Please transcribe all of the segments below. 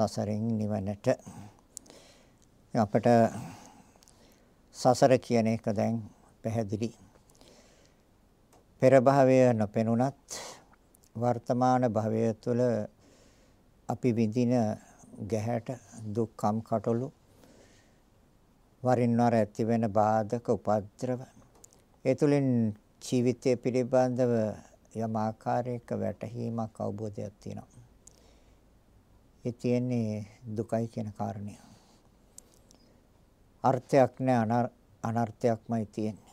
සසරෙන් නිවනට අපට සසර කියන එක දැන් පැහැදිලි පෙර භවය නොපෙනුනත් වර්තමාන භවය තුළ අපි විඳින ගැහැට දුක්ඛම් කටළු වරින් වර ඇති වෙන බාධක උපද්‍රව ඒ තුළින් ජීවිතය පිළිබඳව යම් ආකාරයක වැටහීමක් අවබෝධයක් තියෙනවා. ඒ තියෙන්නේ දුකයි කියන කාරණය. අර්ථයක් නැහැ අනර්ථයක්මයි තියෙන්නේ.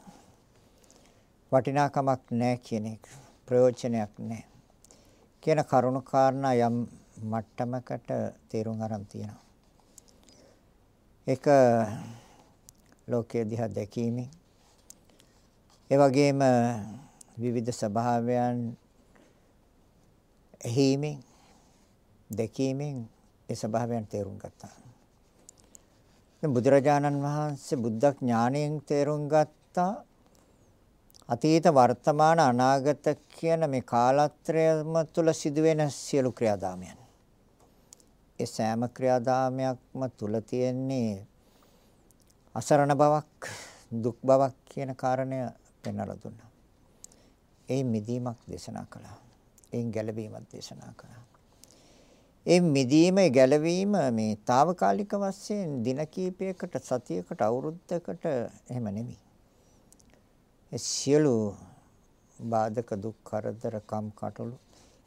වටිනාකමක් නැහැ කියන එක ප්‍රයෝජනයක් නැහැ. කියන කරුණු කාරණා යම් මට්ටමකට තේරුම් අරන් තියෙනවා. ඒක ලෝකයේ දිහා දැකීමෙන් ඒ වගේම විවිධ ස්වභාවයන් ඇහිීමෙන් දැකීමෙන් ඒ ස්වභාවයන් තේරුම් ගත්තා. දැන් බුදුරජාණන් වහන්සේ බුද්ධ ඥාණයෙන් තේරුම් ගත්තා අතීත වර්තමාන අනාගත කියන මේ කාලත්‍රයම තුල සිදුවෙන සියලු ක්‍රියාදාමයන්. ඒ සෑම ක්‍රියාදාමයක්ම තුල තියෙන්නේ අසරණ බවක් දුක් බවක් කියන කාරණය පෙන්වලා දුන්නා. ඒ මිදීමක් දේශනා කළා. එයින් ගැලවීමක් දේශනා කළා. ඒ මිදීම ගැලවීම මේ తాවකාලික වශයෙන් දින කීපයකට සතියකට අවුරුද්දකට එහෙම නෙමෙයි. ඒ සියලු බාධක දුක් කරදර කම් කටළු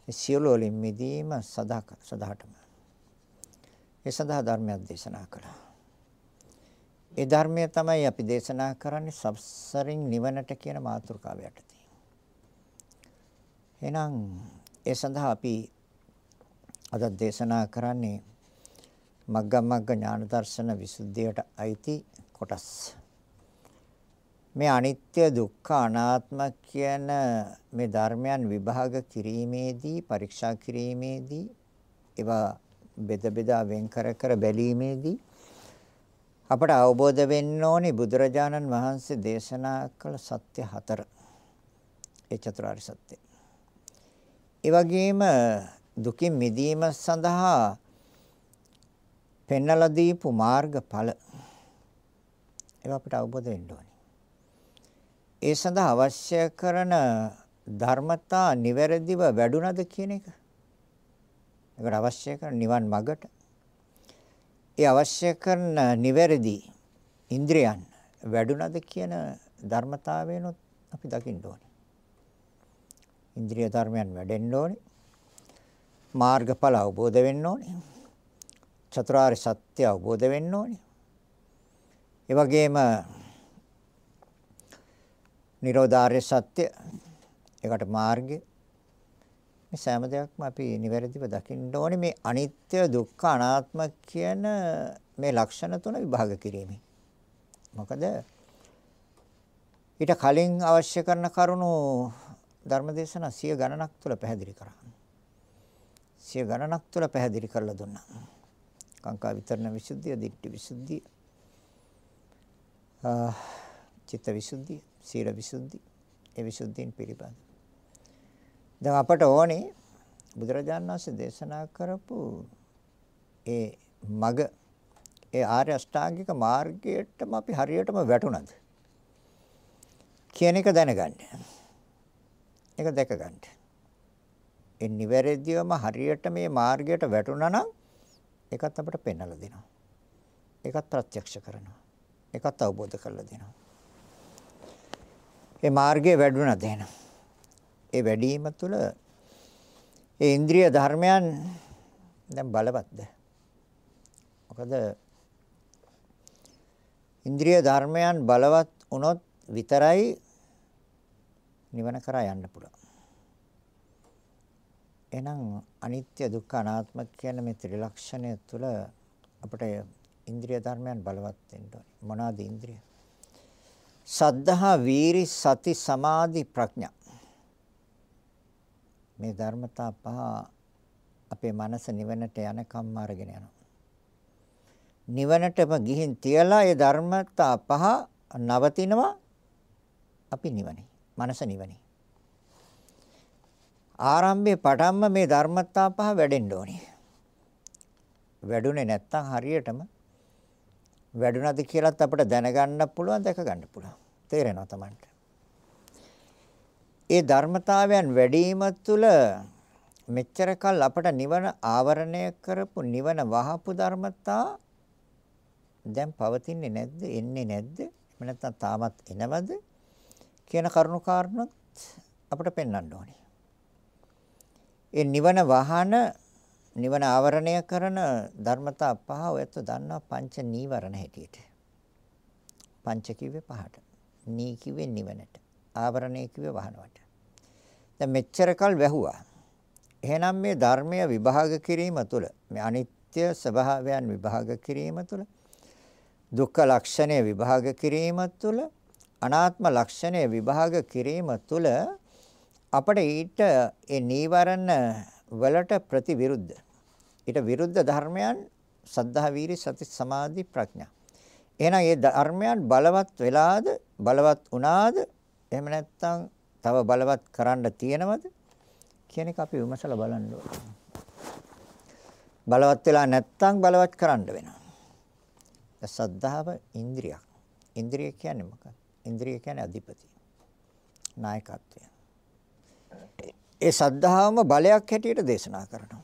ඒ සියලු වලින් මිදීම සදා සදාටම. ඒ සඳහා ධර්මයක් දේශනා කළා. ඒ ධර්මය තමයි අපි දේශනා කරන්නේ සබ්සරින් නිවනට කියන මාතෘකාව යටතේ. එහෙනම් ඒ සඳහා අපි අද දේශනා කරන්නේ මග්ගමග්ග ඥාන දර්ශන විසුද්ධියට අයිති කොටස්. මේ අනිත්‍ය දුක්ඛ අනාත්ම කියන මේ ධර්මයන් විභාග කිරීමේදී පරීක්ෂා කිරීමේදී ඒවා බෙද බෙදා වෙන් කර කර බැලීමේදී අපට අවබෝධ වෙන්න ඕනේ බුදුරජාණන් වහන්සේ දේශනා කළ සත්‍ය හතර. ඒ චතුරාර්ය සත්‍ය. ඒ වගේම දුකින් මිදීම සඳහා පෙන්වලා දීපු මාර්ගඵල ඒවා අපට අවබෝධ වෙන්න ඕනේ. ඒ සඳහා අවශ්‍ය කරන ධර්මතා නිවැරදිව වැඩුණද කියන එක. ඒකට අවශ්‍ය කරන නිවන් මගට ඒ අවශ්‍ය කරන නිවැරදි ඉන්ද්‍රියන් වැඩුණද කියන ධර්මතාවයනොත් අපි දකින්න ඕනේ. ඉන්ද්‍රිය ධර්මයන් වැඩෙන්න ඕනේ. මාර්ගඵල අවබෝධ වෙන්න ඕනේ. චතුරාර්ය සත්‍ය අවබෝධ වෙන්න ඕනේ. ඒ වගේම නිරෝධාර්ය සත්‍ය ඒකට මාර්ගය මේ සෑම දෙයක්ම අපි නිවැරදිව දකින්න ඕනේ මේ අනිත්‍ය දුක්ඛ අනාත්ම කියන මේ ලක්ෂණ තුන විභාග කිරීමෙන්. මොකද ඊට කලින් අවශ්‍ය කරන කරුණු ධර්මදේශන සිය ගණනක් තුළ පැහැදිලි කරා. සිය ගණනක් තුළ පැහැදිලි කරලා දුන්නා. කාංකා විතරණ විසුද්ධිය, දිට්ඨි විසුද්ධිය, චිත්ත විසුද්ධිය, සීල විසුද්ධිය, ඒ විසුද්ධීන් පිළිබඳ. දැන් අපට ඕනේ බුදුරජාණන් වහන්සේ දේශනා කරපු ඒ මග ඒ ආර්ය අෂ්ටාංගික මාර්ගයටම අපි හරියටම වැටුණද කියන එක දැනගන්න. ඒක දැක ගන්න. ඒ නිවැරදිවම හරියට මේ මාර්ගයට වැටුණා නම් ඒකත් අපිට පෙන්වලා දෙනවා. ඒකත් ප්‍රත්‍යක්ෂ කරනවා. ඒකත් අවබෝධ කරලා දෙනවා. ඒ මාර්ගයේ වැඩුණා දෙනවා. ඒ වැඩිම තුළ ඒ ඉන්ද්‍රිය ධර්මයන් දැන් බලවත්ද? මොකද ඉන්ද්‍රිය ධර්මයන් බලවත් වුණොත් විතරයි නිවන කරා යන්න පුළුවන්. එහෙනම් අනිත්‍ය දුක්ඛ අනාත්ම කියන මේ ත්‍රිලක්ෂණය තුළ අපිට ඉන්ද්‍රිය ධර්මයන් බලවත් වෙන්න ඕනේ. මොනවාද ඉන්ද්‍රිය? සද්ධා, වීරි, සති, සමාධි, ප්‍රඥා. මේ ධර්මතා පහ අපේ මනස නිවනට යනකම් අරගෙන යනවා. නිවනටම ගිහින් තියලා ඒ ධර්මතා පහ නවතිනවා අපි නිවනේ. මනස නිවනේ. ආරම්භයේ පටන්ම මේ ධර්මතා පහ වැඩෙන්න ඕනේ. වැඩුණේ නැත්තම් හරියටම වැඩුණාද කියලාත් අපිට දැනගන්න පුළුවන් දැක ගන්න පුළුවන්. තේරෙනවා Tamanට. ඒ ධර්මතාවයන් වැඩිම තුළ මෙච්චර කල් අපට නිවන ආවරණය කරපු නිවන වහපු ධර්මතා දැන් පවතින්නේ නැද්ද එන්නේ නැද්ද එහෙම නැත්නම් තාමත් එනවද කියන කරුණු කාරණොත් අපිට පෙන්වන්න ඕනේ. ඒ නිවන වහන නිවන ආවරණය කරන ධර්මතා පහ ඔයත් දන්නවා පංච නීවරණ හැටියට. පංච කිව්වේ පහට. නී කිව්වේ නිවනට. ආවරණය කිව්වේ වහනවට. දැන් මෙච්චර කල් වැහුවා. එහෙනම් මේ ධර්මය විභාග කිරීම තුළ මේ අනිත්‍ය ස්වභාවයන් විභාග කිරීම තුළ දුක්ඛ ලක්ෂණය විභාග කිරීම තුළ අනාත්ම ලක්ෂණය විභාග කිරීම තුළ අපිට ඊට ඒ නීවරණ වලට ප්‍රතිවිරුද්ධ ඊට විරුද්ධ ධර්මයන් සද්ධා වීරි සති සමාධි ප්‍රඥා එහෙනම් මේ ධර්මයන් බලවත් වෙලාද බලවත් වුණාද එහෙම නැත්නම් තව බලවත් කරන්න තියෙනවද කියන එක අපි විමසලා බලන්න ඕනේ. බලවත් වෙලා නැත්නම් බලවත් කරන්න වෙනවා. සද්ධාව ඉන්ද්‍රියක්. ඉන්ද්‍රිය කියන්නේ මොකක්ද? ඉන්ද්‍රිය කියන්නේ අධිපති. නායකත්වය. ඒ සද්ධාවම බලයක් හැටියට දේශනා කරනවා.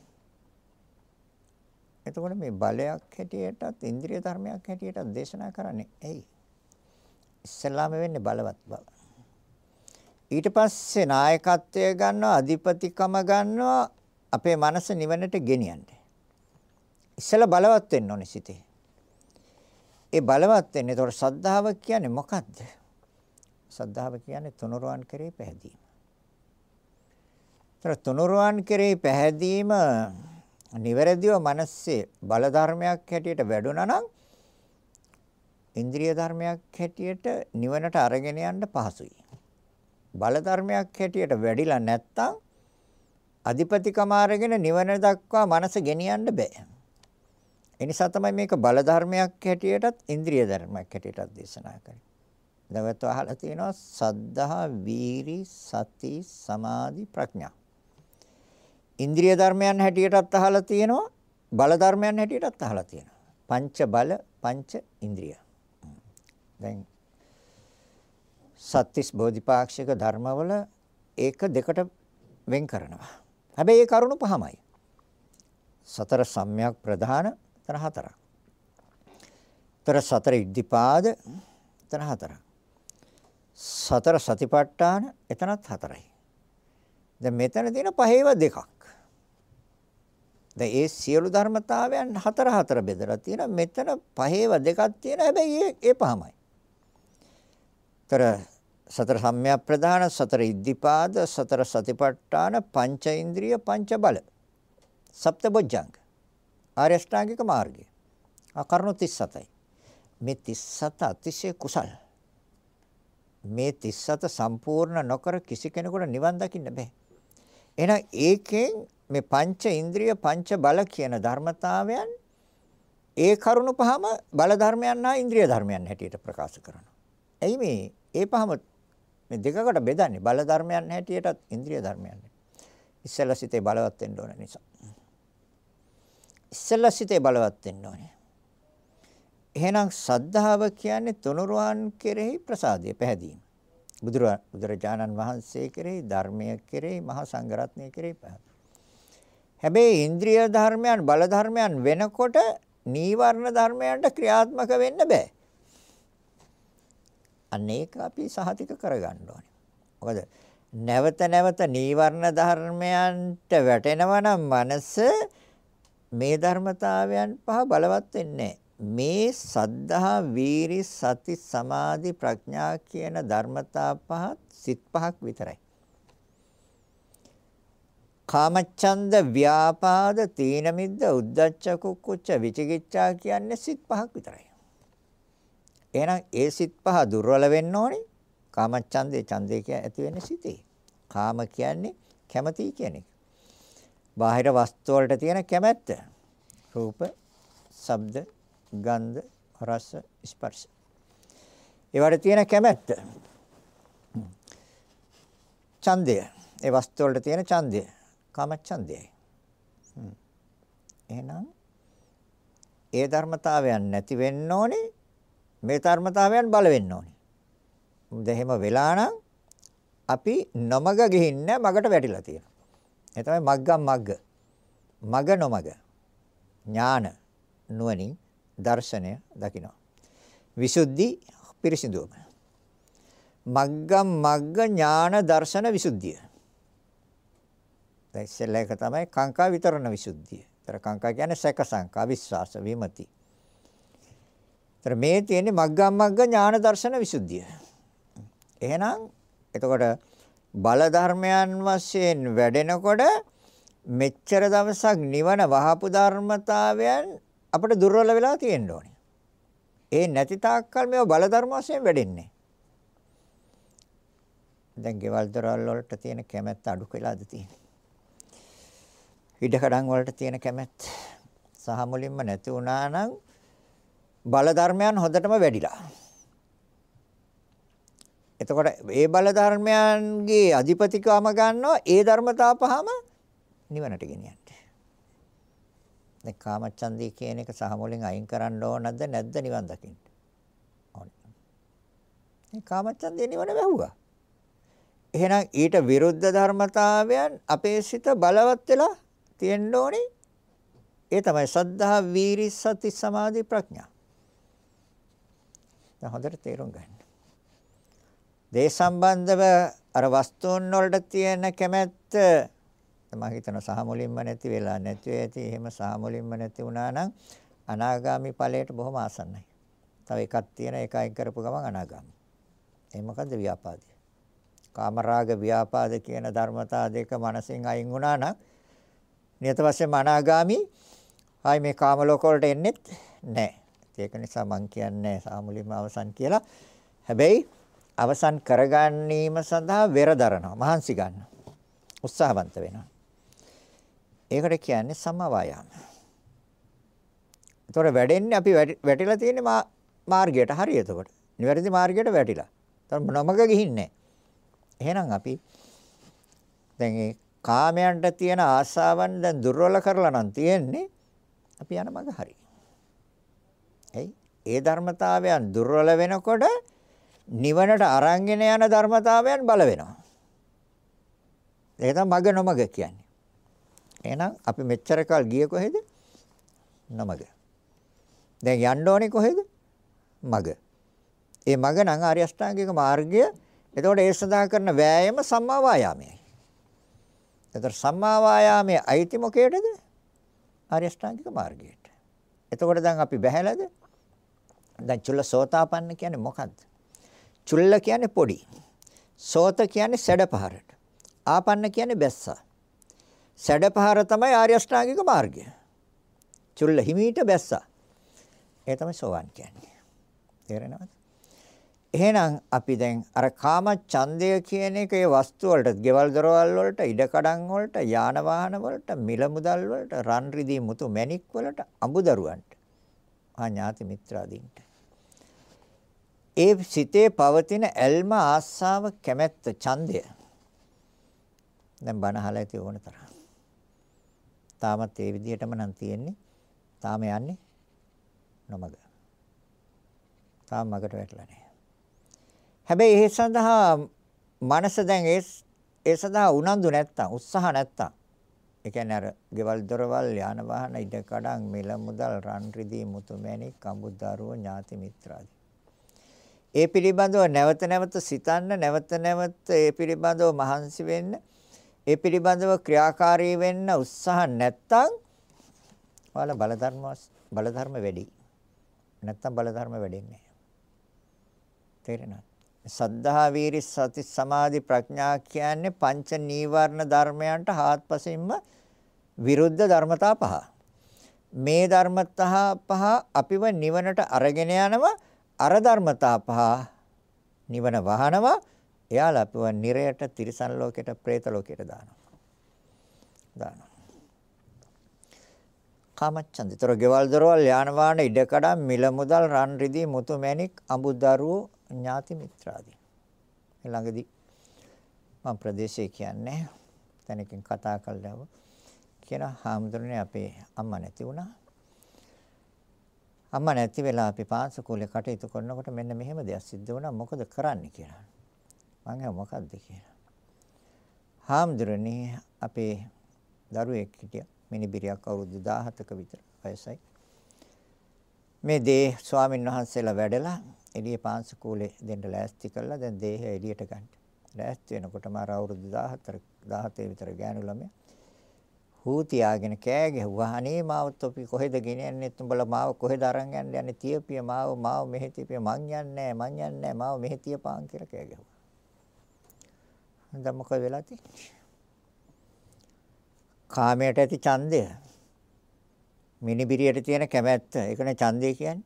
එතකොට මේ බලයක් හැටියටත් ඉන්ද්‍රිය ධර්මයක් හැටියටත් දේශනා කරන්නේ ඇයි? ඉස්සෙල්ලාම වෙන්නේ බලවත් බව. ඊට පස්සේ නායකත්වය ගන්නවා අධිපතිකම ගන්නවා අපේ මනස නිවනට ගෙනියන්න. ඉස්සෙල්ලා බලවත් වෙන්න ඕනේ සිතේ. ඒ බලවත් වෙන්නේ ඒතකොට සද්ධාව කියන්නේ මොකද්ද? සද්ධාව කියන්නේ තුනුරුවන් කෙරෙහි පැහැදීම. ඒතර තුනුරුවන් කෙරෙහි පැහැදීම නිවැරදිව මනසේ බල ධර්මයක් හැටියට වැඩුණා නම් ඉන්ද්‍රිය ධර්මයක් හැටියට නිවනට අරගෙන යන්න පහසුයි. බල ධර්මයක් හැටියට වැඩිලා නැත්තම් අධිපතිකම අරගෙන නිවන දක්වා මනස ගෙනියන්න බෑ. ඒ නිසා තමයි මේක බල ධර්මයක් හැටියටත් ඉන්ද්‍රිය ධර්මයක් හැටියටත් දේශනා කරන්නේ. දවත අහලා තියෙනවා සද්ධා, වීරි, සති, සමාධි, ප්‍රඥා. ඉන්ද්‍රිය ධර්මයන් හැටියටත් අහලා තියෙනවා, බල ධර්මයන් හැටියටත් අහලා තියෙනවා. පංච බල, පංච ඉන්ද්‍රිය. දැන් සත්‍තිස් බෝධිපාක්ෂික ධර්මවල ඒක දෙකට වෙන් කරනවා. හැබැයි ඒ කරුණු පහමයි. සතර සම්‍යක් ප්‍රධාන තන හතරක්. තර සතර ඉද්ධිපාද තන හතරක්. සතර සතිපට්ඨාන එතනත් හතරයි. දැන් මෙතන තියෙන පහේව දෙකක්. දැන් ඒ සියලු ධර්මතාවයන් හතර හතර බෙදලා තියෙන මෙතන පහේව දෙකක් තියෙන හැබැයි ඒ පහමයි. තර සතර සම්‍යක් ප්‍රදාන සතර ඉද්ධිපාද සතර සතිපට්ඨාන පංච ඉන්ද්‍රිය පංච බල. සප්තබොජ්ජංග. ආර්ය අෂ්ටාංගික මාර්ගය. අකරණු 37යි මේ 37 අතිශය කුසල්. මේ 37 සම්පූර්ණ නොකර කිසි කෙනෙකුට නිවන් දකින්න බෑ. එහෙනම් ඒකෙන් මේ පංච ඉන්ද්‍රිය පංච බල කියන ධර්මතාවයන් ඒ කරුණු පහම බල ධර්මයන් හා ඉන්ද්‍රිය ධර්මයන් හැටියට ප්‍රකාශ කරනවා. එයි මේ ඒ පහම මේ දෙකකට බෙදන්නේ බල ධර්මයන් හැටියටත් ඉන්ද්‍රිය ධර්මයන්. ඉස්සෙල්ලා සිතේ බලවත් වෙන්න ඕන නිසා. ඉස්සෙල්ලා සිතේ බලවත් වෙන්න ඕනේ. එහෙනම් සද්ධාව කියන්නේ තුනුරුවන් කෙරෙහි ප්‍රසාදය පැහැදීම. බුදුරජාණන් වහන්සේ කෙරෙහි ධර්මය කෙරෙහි මහා සංඝරත්නය කෙරෙහි පැහැදීම. හැබැයි ඉන්ද්‍රිය ධර්මයන් බල ධර්මයන් වෙනකොට නීවරණ ධර්මයන්ට ක්‍රියාත්මක වෙන්න බෑ. අන්න ඒක අපි සහතික කරගන්න ඕනේ. මොකද නැවත නැවත නීවරණ ධර්මයන්ට වැටෙනවා නම් මනස මේ ධර්මතාවයන් පහ බලවත් වෙන්නේ මේ සද්ධා වීරි සති සමාධි ප්‍රඥා කියන ධර්මතා පහත් සිත් පහක් විතරයි. කාමච්ඡන්ද ව්‍යාපාද තීන මිද්ද උද්ධච්ච කුක්කුච්ච විචිකිච්ඡා කියන්නේ සිත් පහක් විතරයි. එහෙනම් ඒ සිත් පහ දුර්වල වෙන්න ඕනේ. කාමච්ඡන්දේ ඡන්දේ කිය ඇති වෙන්නේ සිතේ. කාම කියන්නේ කැමැති කියන එක. බාහිර වස්තු වලට තියෙන කැමැත්ත. රූප, ශබ්ද, ගන්ධ, රස, ස්පර්ශ. ඒවට තියෙන කැමැත්ත. ඡන්දය. ඒ වස්තු වලට තියෙන ඡන්දය. කාමච්ඡන්දයයි. එහෙනම් ඒ ධර්මතාවයන් නැති වෙන්න ඕනේ. මේ ධර්මතාවයන් බල වෙන්න ඕනේ. මොකද එහෙම වෙලා නම් අපි නොමග ගිහින්නේ මගට වැටිලා තියෙනවා. ඒ තමයි මග්ගම් මග්ග. මග නොමග. ඥාන නුවණින් දර්ශනය දකිනවා. විසුද්ධි පිරිසිදුවම. මග්ගම් මග්ග ඥාන දර්ශන විසුද්ධිය. දැන් ඉස්සෙල්ලා එක තමයි කාංකා විතරණ විසුද්ධිය. ඒතර කාංකා කියන්නේ සැක සංකා විශ්වාස විමති. ඒතර මේ තියෙන්නේ මග්ගම් මග්ග ඥාන දර්ශන විසුද්ධිය. එහෙනම් එතකොට බල ධර්මයන් වශයෙන් වැඩෙනකොට මෙච්චර දවසක් නිවන වහපු ධර්මතාවයන් අපිට දුර්වල වෙලා තියෙන්න ඕනේ. ඒ නැති තාක්කල් මේව බල ධර්ම වශයෙන් වැඩෙන්නේ. දැන් ගෙවල් දොරවල් වලට තියෙන කැමැත්ත අඩු වෙලාද තියෙන්නේ. ඉඩකඩම් වලට තියෙන කැමැත්ත සහ මුලින්ම නැති වුණා නම් බල ධර්මයන් හොඳටම වැඩිලා. එතකොට ඒ බල ධර්මයන්ගේ අධිපතිකම ගන්නවා ඒ ධර්මතා පහම නිවනට ගෙනියන්න. දැන් කාමච්ඡන්දේ කියන එක සහ මුලින් අයින් කරන්න ඕනද නැද්ද නිවන් දකින්න? ඕනේ. මේ කාමච්ඡන්දේ නිවන වැහුවා. එහෙනම් ඊට විරුද්ධ ධර්මතාවයන් අපේ සිත බලවත් වෙලා තියෙන්න ඕනේ. ඒ තමයි සද්ධා, වීරි, සති, සමාධි, ප්‍රඥා. දැන් හොඳට තේරුම් ගන්න. දේ සම්බන්ධව අර වස්තුන් වලට තියෙන කැමැත්ත මම හිතන සහ මුලින්ම නැති වෙලා නැති ඇති එහෙම සහ මුලින්ම නැති වුණා නම් අනාගාමි ඵලයට බොහොම ආසන්නයි. තව එකක් තියෙන එකයි කරපු ගමන් අනාගාමි. ඒ මොකද්ද ව්‍යාපාදය? කාමරාග ව්‍යාපාද කියන ධර්මතා දෙක මනසින් අයින් වුණා නම් නියත වශයෙන්ම අනාගාමි ආයි මේ කාම ලෝක වලට එන්නෙත් නැහැ. ඒක නිසා මම කියන්නේ සාමුලින්ම අවසන් කියලා. හැබැයි අවසන් කරගැනීම සඳහා වෙර දරනවා. මහන්සි ගන්නවා. උත්සාහවන්ත වෙනවා. ඒකට කියන්නේ සම්මා වායාම. ඒතොර වැඩෙන්නේ අපි වැටිලා තියෙන්නේ මාර්ගයට හරි එතකොට. නිවැරදි මාර්ගයට වැටිලා. ඒතර නොමග ගිහින්නේ. එහෙනම් අපි දැන් ඒ කාමයන්ට තියෙන ආශාවන් දැන් දුර්වල කරලා නම් තියෙන්නේ අපි යන මඟ හරි. එයි ඒ ධර්මතාවයන් දුර්වල වෙනකොට නිවනට අරන්ගෙන යන ධර්මතාවයන් බල වෙනවා. ඒක තමයි මග නොමග කියන්නේ. එහෙනම් අපි මෙච්චර කල් ගියේ කොහෙද? නොමග. දැන් යන්න ඕනේ කොහෙද? මග. ඒ මග නම් ආර්ය අෂ්ටාංගික මාර්ගය. එතකොට ඒ සඳහා කරන වෑයම සම්මා වායාමයයි. එතකොට සම්මා වායාමයේ අයිති මොකේටද? ආර්ය අෂ්ටාංගික මාර්ගයට. එතකොට දැන් අපි බහැලද? දැන් චුල්ල සෝතාපන්න කියන්නේ මොකද්ද? චුල්ල කියන්නේ පොඩි. සෝත කියන්නේ සැඩපහරට. ආපන්න කියන්නේ බැස්සා. සැඩපහර තමයි ආර්ය අෂ්ටාංගික මාර්ගය. චුල්ල හිමීට බැස්සා. ඒ තමයි සෝවන් කියන්නේ. තේරෙනවද? එහෙනම් අපි දැන් අර කාම ඡන්දය කියන එක ඒ වස්තු වලට, ගෙවල් දොරවල් වලට, ඉඩකඩම් වලට, යාන වාහන වලට, මිල මුදල් වලට, රන් රිදී මුතු මැණික් වලට, අඹදරුවන්ට, ආ ඥාති මිත්‍රාදීන්ට. ඒ සිතේ පවතින ඇල්ම ආස්සාව කැමැත්ත ඡන්දය දැන් බණ අහලා ඇති ඕන තරම්. තාමත් ඒ විදිහටම නම් තියෙන්නේ. තාම යන්නේ නොමග. තාම මගට වැටලා නැහැ. හැබැයි ඒ සඳහා මනස දැන් ඒ ඒ සඳහා උනන්දු නැත්තම් උත්සාහ නැත්තම් ඒ කියන්නේ අර ගෙවල් දොරවල් යාන වාහන ඉඩ කඩම් මිල මුදල් රන් රිදී මුතු මැණික් කඹුදරුව ඥාති මිත්‍රාදී ඒ පිළිබඳව නැවත නැවත සිතන්න නැවත නැවත ඒ පිළිබඳව මහන්සි වෙන්න ඒ පිළිබඳව ක්‍රියාකාරී වෙන්න උත්සාහ නැත්තම් ඔයාලා බලධර්ම බලධර්ම වැඩි. නැත්තම් බලධර්ම වැඩෙන්නේ නැහැ. තේරෙනවද? සද්ධා වීරි සති සමාධි ප්‍රඥා කියන්නේ පංච නීවරණ ධර්මයන්ට හාත්පසින්ම විරුද්ධ ධර්මතා පහ. මේ ධර්මතා පහ අපිව නිවනට අරගෙන යනවා අර ධර්මතා පහ නිවන වහනවා එයාලා අපිව නිරයට තිරිසන් ලෝකයට പ്രേත ලෝකයට දානවා. දානවා. කාමච්ඡන්ද. ඒතර ගෙවල් දොරවල් යාන වාහන ඉඩකඩ මිල මුදල් රන් රිදී මුතු මැණික් අඹදරුවෝ ඥාති මිත්‍රාදී. ළඟදී මම ප්‍රදේශයේ කියන්නේ තැනකින් කතා කළාම කියන හාමුදුරනේ අපේ අම්මා නැති වුණා. අම්මා නැති වෙලා අපි පාසකෝලේ කටයුතු කරනකොට මෙන්න මෙහෙම දෙයක් සිද්ධ වුණා මොකද කරන්න කියලා. මං අහ මොකද්ද කියලා. හාමුදුරනේ අපේ දරුවෙක් හිටියා මිනිබිරියක් අවුරුදු 17ක විතර වයසයි. මේ දේ ස්වාමින් වහන්සේලා වැඩලා එළිය පාංශකූලේ දෙන්න ලෑස්ති කළා. දැන් දේහ එළියට ගන්න. ලෑස්ති වෙනකොටම අර අවුරුදු 14 17 විතර ගෑනු ළමයා හූ තියාගෙන කෑ ගැහුවා. අනේ මාව තොපි කොහෙද ගෙනියන්නේ? උඹලා මාව කොහෙද අරන් යන්නේ? යන්නේ තියපිය මාව මාව මෙහෙ තියපිය මං යන්නේ මං යන්නේ මාව මෙහෙ තියපාන් කියලා කෑ ගැහුවා. දැන් මොකද වෙලා තියෙන්නේ? කාමයට ඇති ඡන්දය මිනිබිරියට තියෙන කැමැත්ත ඒකනේ ඡන්දය කියන්නේ.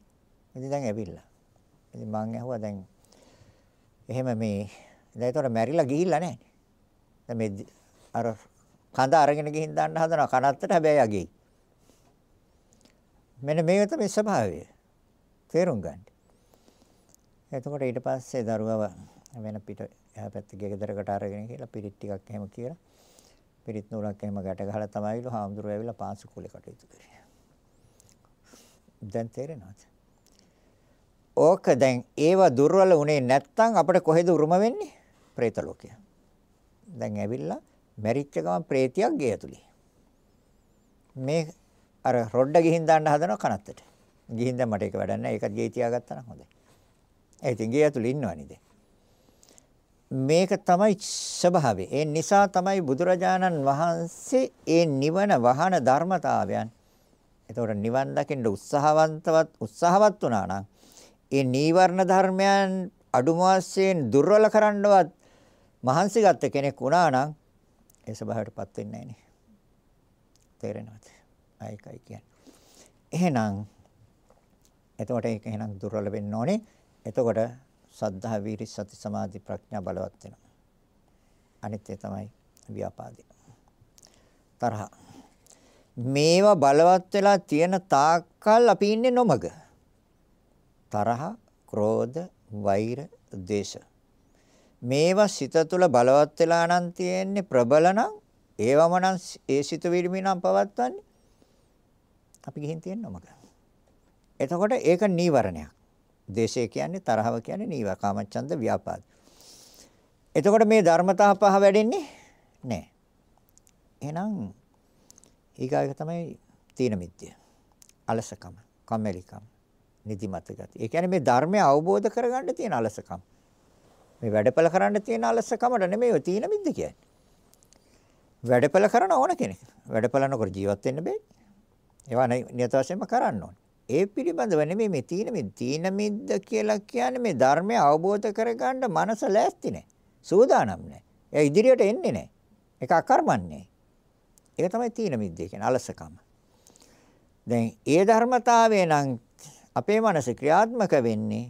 ඉතින් දැන් ඇවිල්ලා. ඉතින් මං ඇහුවා දැන් එහෙම මේ දැන් ඒතර මැරිලා ගිහිල්ලා නැහැ. දැන් මේ අර කඳ අරගෙන ගිහින් දාන්න හදනවා කනත්තට හැබැයි යගේ. මෙන්න මේක තමයි ස්වභාවය. තේරුම් ගන්න. එතකොට ඊට පස්සේ දරුවව වෙන පිට එහා පැත්තේ ගෙදරකට අරගෙන කියලා පිරිත් ටිකක් එහෙම කියලා පිරිත් නූලක් එහෙම ගැට ගහලා තමයිලු හාමුදුරුවෝ ඇවිල්ලා පාංශු කුලේ කටයුතු කරේ. දැන් තේරෙනවද? ඕක දැන් ඒව දුර්වල උනේ නැත්තම් අපිට කොහෙද උරුම වෙන්නේ? പ്രേත ලෝකය. දැන් ඇවිල්ලා මැරිච්ච ගමන් പ്രേතියක් ගේ ඇතුලේ. මේ අර රොඩ ගිහින් දාන්න හදනවා කනත්තට. ගිහින් දැන් මට ඒක වැඩක් නැහැ. ඒකත් ගේ තියාගත්තා නම් හොඳයි. ඒ ඉතින් ගේ ඇතුලේ ඉන්නවනේ දැන්. මේක තමයි ස්වභාවය. ඒ නිසා තමයි බුදුරජාණන් වහන්සේ ඒ නිවන වහන ධර්මතාවයන්. එතකොට නිවන් දකින්න උත්සාහවන්තවත් උත්සාහවත් වුණා නම් ඒ නීවරණ ධර්මයන් අඩුම වශයෙන් දුර්වල කරන්නවත් මහන්සි ගත්ත කෙනෙක් වුණා නම් ඒ ස්වභාවයටපත් වෙන්නේ නැහැ තේරෙනවද? ආයිකයි කියන්නේ. එහෙනම් එතකොට ඒක එහෙනම් දුර්වල වෙන්න ඕනේ. එතකොට සද්ධා වීරි සති සමාධි ප්‍රඥා බලවත් වෙනවා. අනිත් ඒ තමයි ව්‍යාපාදේ. තරහ මේවා බලවත් වෙලා තියෙන තාක්කල් අපි ඉන්නේ නොමග. තරහ, ක්‍රෝධ, වෛර, ද්වේෂ. මේවා සිත තුළ බලවත් වෙලා නම් තියෙන්නේ ප්‍රබල නම් ඒවම නම් ඒ සිත විරිමි නම් පවත්වන්නේ අපි ගිහින් තියෙන නොමග. එතකොට ඒක නීවරණයක්. ද්වේෂය කියන්නේ තරහව කියන්නේ නීව කාමච්ඡන්ද ව්‍යාපාද. එතකොට මේ ධර්මතා පහ වැඩෙන්නේ නැහැ. එහෙනම් ඊගායක තමයි තීන මිද්‍ය. අලසකම, කම්මැලිකම, නිදිමත ගති. ඒ කියන්නේ මේ ධර්මය අවබෝධ කරගන්න තියෙන අලසකම. මේ වැඩපල කරන්න තියෙන අලසකමට නෙමෙයි ඔය තීන මිද්ද කියන්නේ. වැඩපල කරන ඕන කෙනෙක්. වැඩපල නොකර ජීවත් වෙන්න බෑ. ඒවා නියත වශයෙන්ම කරන්න ඕන. ඒ පිළිබඳව නෙමෙයි මේ තීන මිද්ද. තීන මිද්ද කියලා කියන්නේ මේ ධර්මය අවබෝධ කරගන්න මනස ලෑස්ති නැහැ. සූදානම් නැහැ. ඒ ඉදිරියට එන්නේ නැහැ. ඒක අකර්මන්නේ. ඒක තමයි තීන මිද්දේ කියන්නේ අලසකම. දැන් ඒ ධර්මතාවය නම් අපේ මනස ක්‍රියාත්මක වෙන්නේ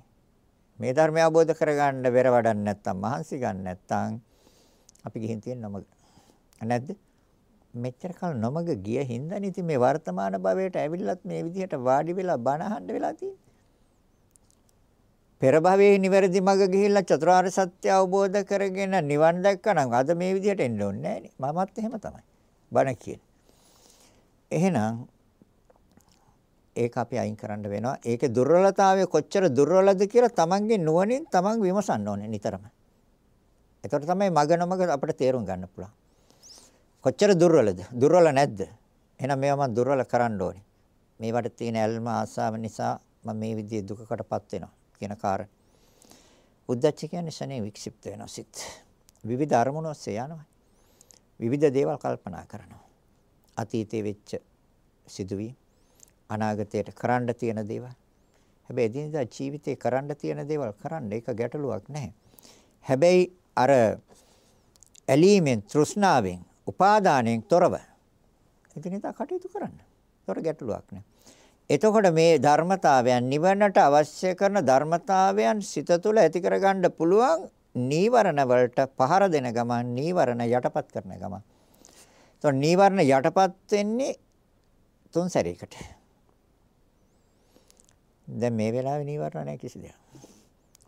මේ ධර්මය අවබෝධ කරගන්න බැර වඩන්න නැත්තම් මහන්සි ගන්න නැත්තම් අපි ගිහින් තියෙන නමග නැද්ද? මෙච්චර කල නොමග ගිය හින්දානේ ඉතින් මේ වර්තමාන භවයට ඇවිල්ලත් මේ විදිහට වාඩි වෙලා බණ අහන්න වෙලා තියෙන්නේ. පෙර භවයේ නිවැරදි මඟ ගිහිල්ලා චතුරාර්ය සත්‍ය අවබෝධ කරගෙන නිවන් දැක්කනම් අද මේ විදිහට එන්න ඕනේ නැහැ නේ. මමත් එහෙම තමයි. බණ කියන්නේ. එහෙනම් ඒක අපි අයින් කරන්න වෙනවා. ඒකේ දුර්වලතාවය කොච්චර දුර්වලද කියලා තමන්ගේ නුවණින් තමන් විමසන්න ඕනේ නිතරම. එතකොට තමයි මග නොමග අපිට තේරුම් ගන්න පුළුවන්. කොච්චර දුර්වලද? දුර්වල නැද්ද? එහෙනම් මේවා මම දුර්වල කරන්න ඕනේ. මේවට තියෙන ඇල්ම ආසාව නිසා මම මේ විදිහේ දුකකටපත් වෙනවා කියන කාරණා. උද්දච්ච කියන්නේ ශනේ වික්ෂිප්ත වෙනවා සිත්. විවිධ අරමුණු ඔස්සේ යනවා. විවිධ දේවල් කල්පනා කරනවා. අතීතයේ වෙච්ච සිදුවීම් අනාගතයට කරන්න තියෙන දේවල්. හැබැයි එදිනදා ජීවිතේ කරන්න තියෙන දේවල් කරන්න ඒක ගැටලුවක් නැහැ. හැබැයි අර ඇලීමෙන් තෘෂ්ණාවෙන් උපාදානයෙන් තොරව එදිනදා කටයුතු කරන්න. ඒතොර ගැටලුවක් නැහැ. එතකොට මේ ධර්මතාවයන් නිවනට අවශ්‍ය කරන ධර්මතාවයන් සිත තුළ ඇති කරගන්න පුළුවන් නීවරණ වලට පහර දෙන ගමන් නීවරණ යටපත් කරන ගමන්. එතකොට නීවරණ යටපත් වෙන්නේ තුන් සැරයකට. දැන් මේ වෙලාවේ නීවරණ නැහැ කිසි දෙයක්.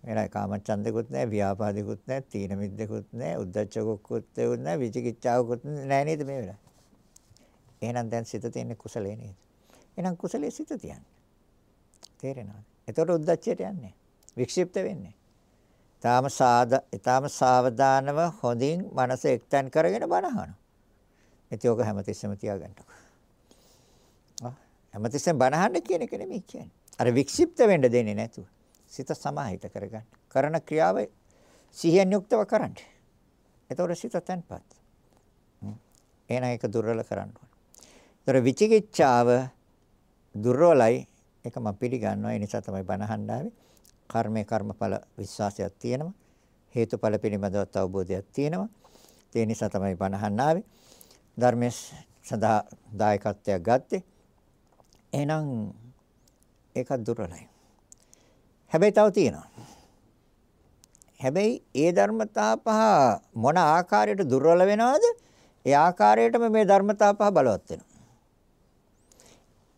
වෙනයි කාමචන්දෙකුත් නැහැ, ව්‍යාපාදිකුත් නැහැ, තීන මිද්දකුත් නැහැ, උද්ධච්චකුත් නැහැ, විචිකිච්ඡාවකුත් නැහැ නේද මේ වෙලාවේ. එහෙනම් දැන් සිත තියෙන්නේ කුසලේ නේද? එහෙනම් කුසලයේ සිත තියන්න. තේරෙනවද? එතකොට උද්දච්චයට යන්නේ. වික්ෂිප්ත වෙන්නේ. තාම සාද ඊටාම සාවධානව හොඳින් මනස එක්තැන් කරගෙන බනහනවා. ඉතින් ඔක හැමතිස්සෙම තියාගන්නකො. ආ හැමතිස්සෙම බනහන්න කියන එක නෙමෙයි කියන්නේ. අර වික්ෂිප්ත වෙන්න දෙන්නේ නැතුව. සිත සමාහිත කරගන්න. කරන ක්‍රියාව සිහියෙන් යුක්තව කරන්න. එතකොට සිත තැන්පත්. එහෙනම් ඒක දුර්වල කරන්න ඕනේ. ඒතර විචිකිච්ඡාව දුර්වලයි ඒක මම පිළිගන්නවා. ඒ නිසා තමයි බනහන්න ආවේ. කර්මයේ කර්මඵල විශ්වාසයක් තියෙනවා. හේතුඵල පිළිබඳව අවබෝධයක් තියෙනවා. ඒ නිසා තමයි බණහන්න ආවේ. ධර්මයේ සදා දායකත්වයක් ගත්තේ. එහෙනම් ඒක දුර්වලයි. හැබැයි තව තියෙනවා. හැබැයි ඒ ධර්මතා පහ මොන ආකාරයට දුර්වල වෙනවද? ඒ ආකාරයටම මේ ධර්මතා පහ බලවත් වෙනවා.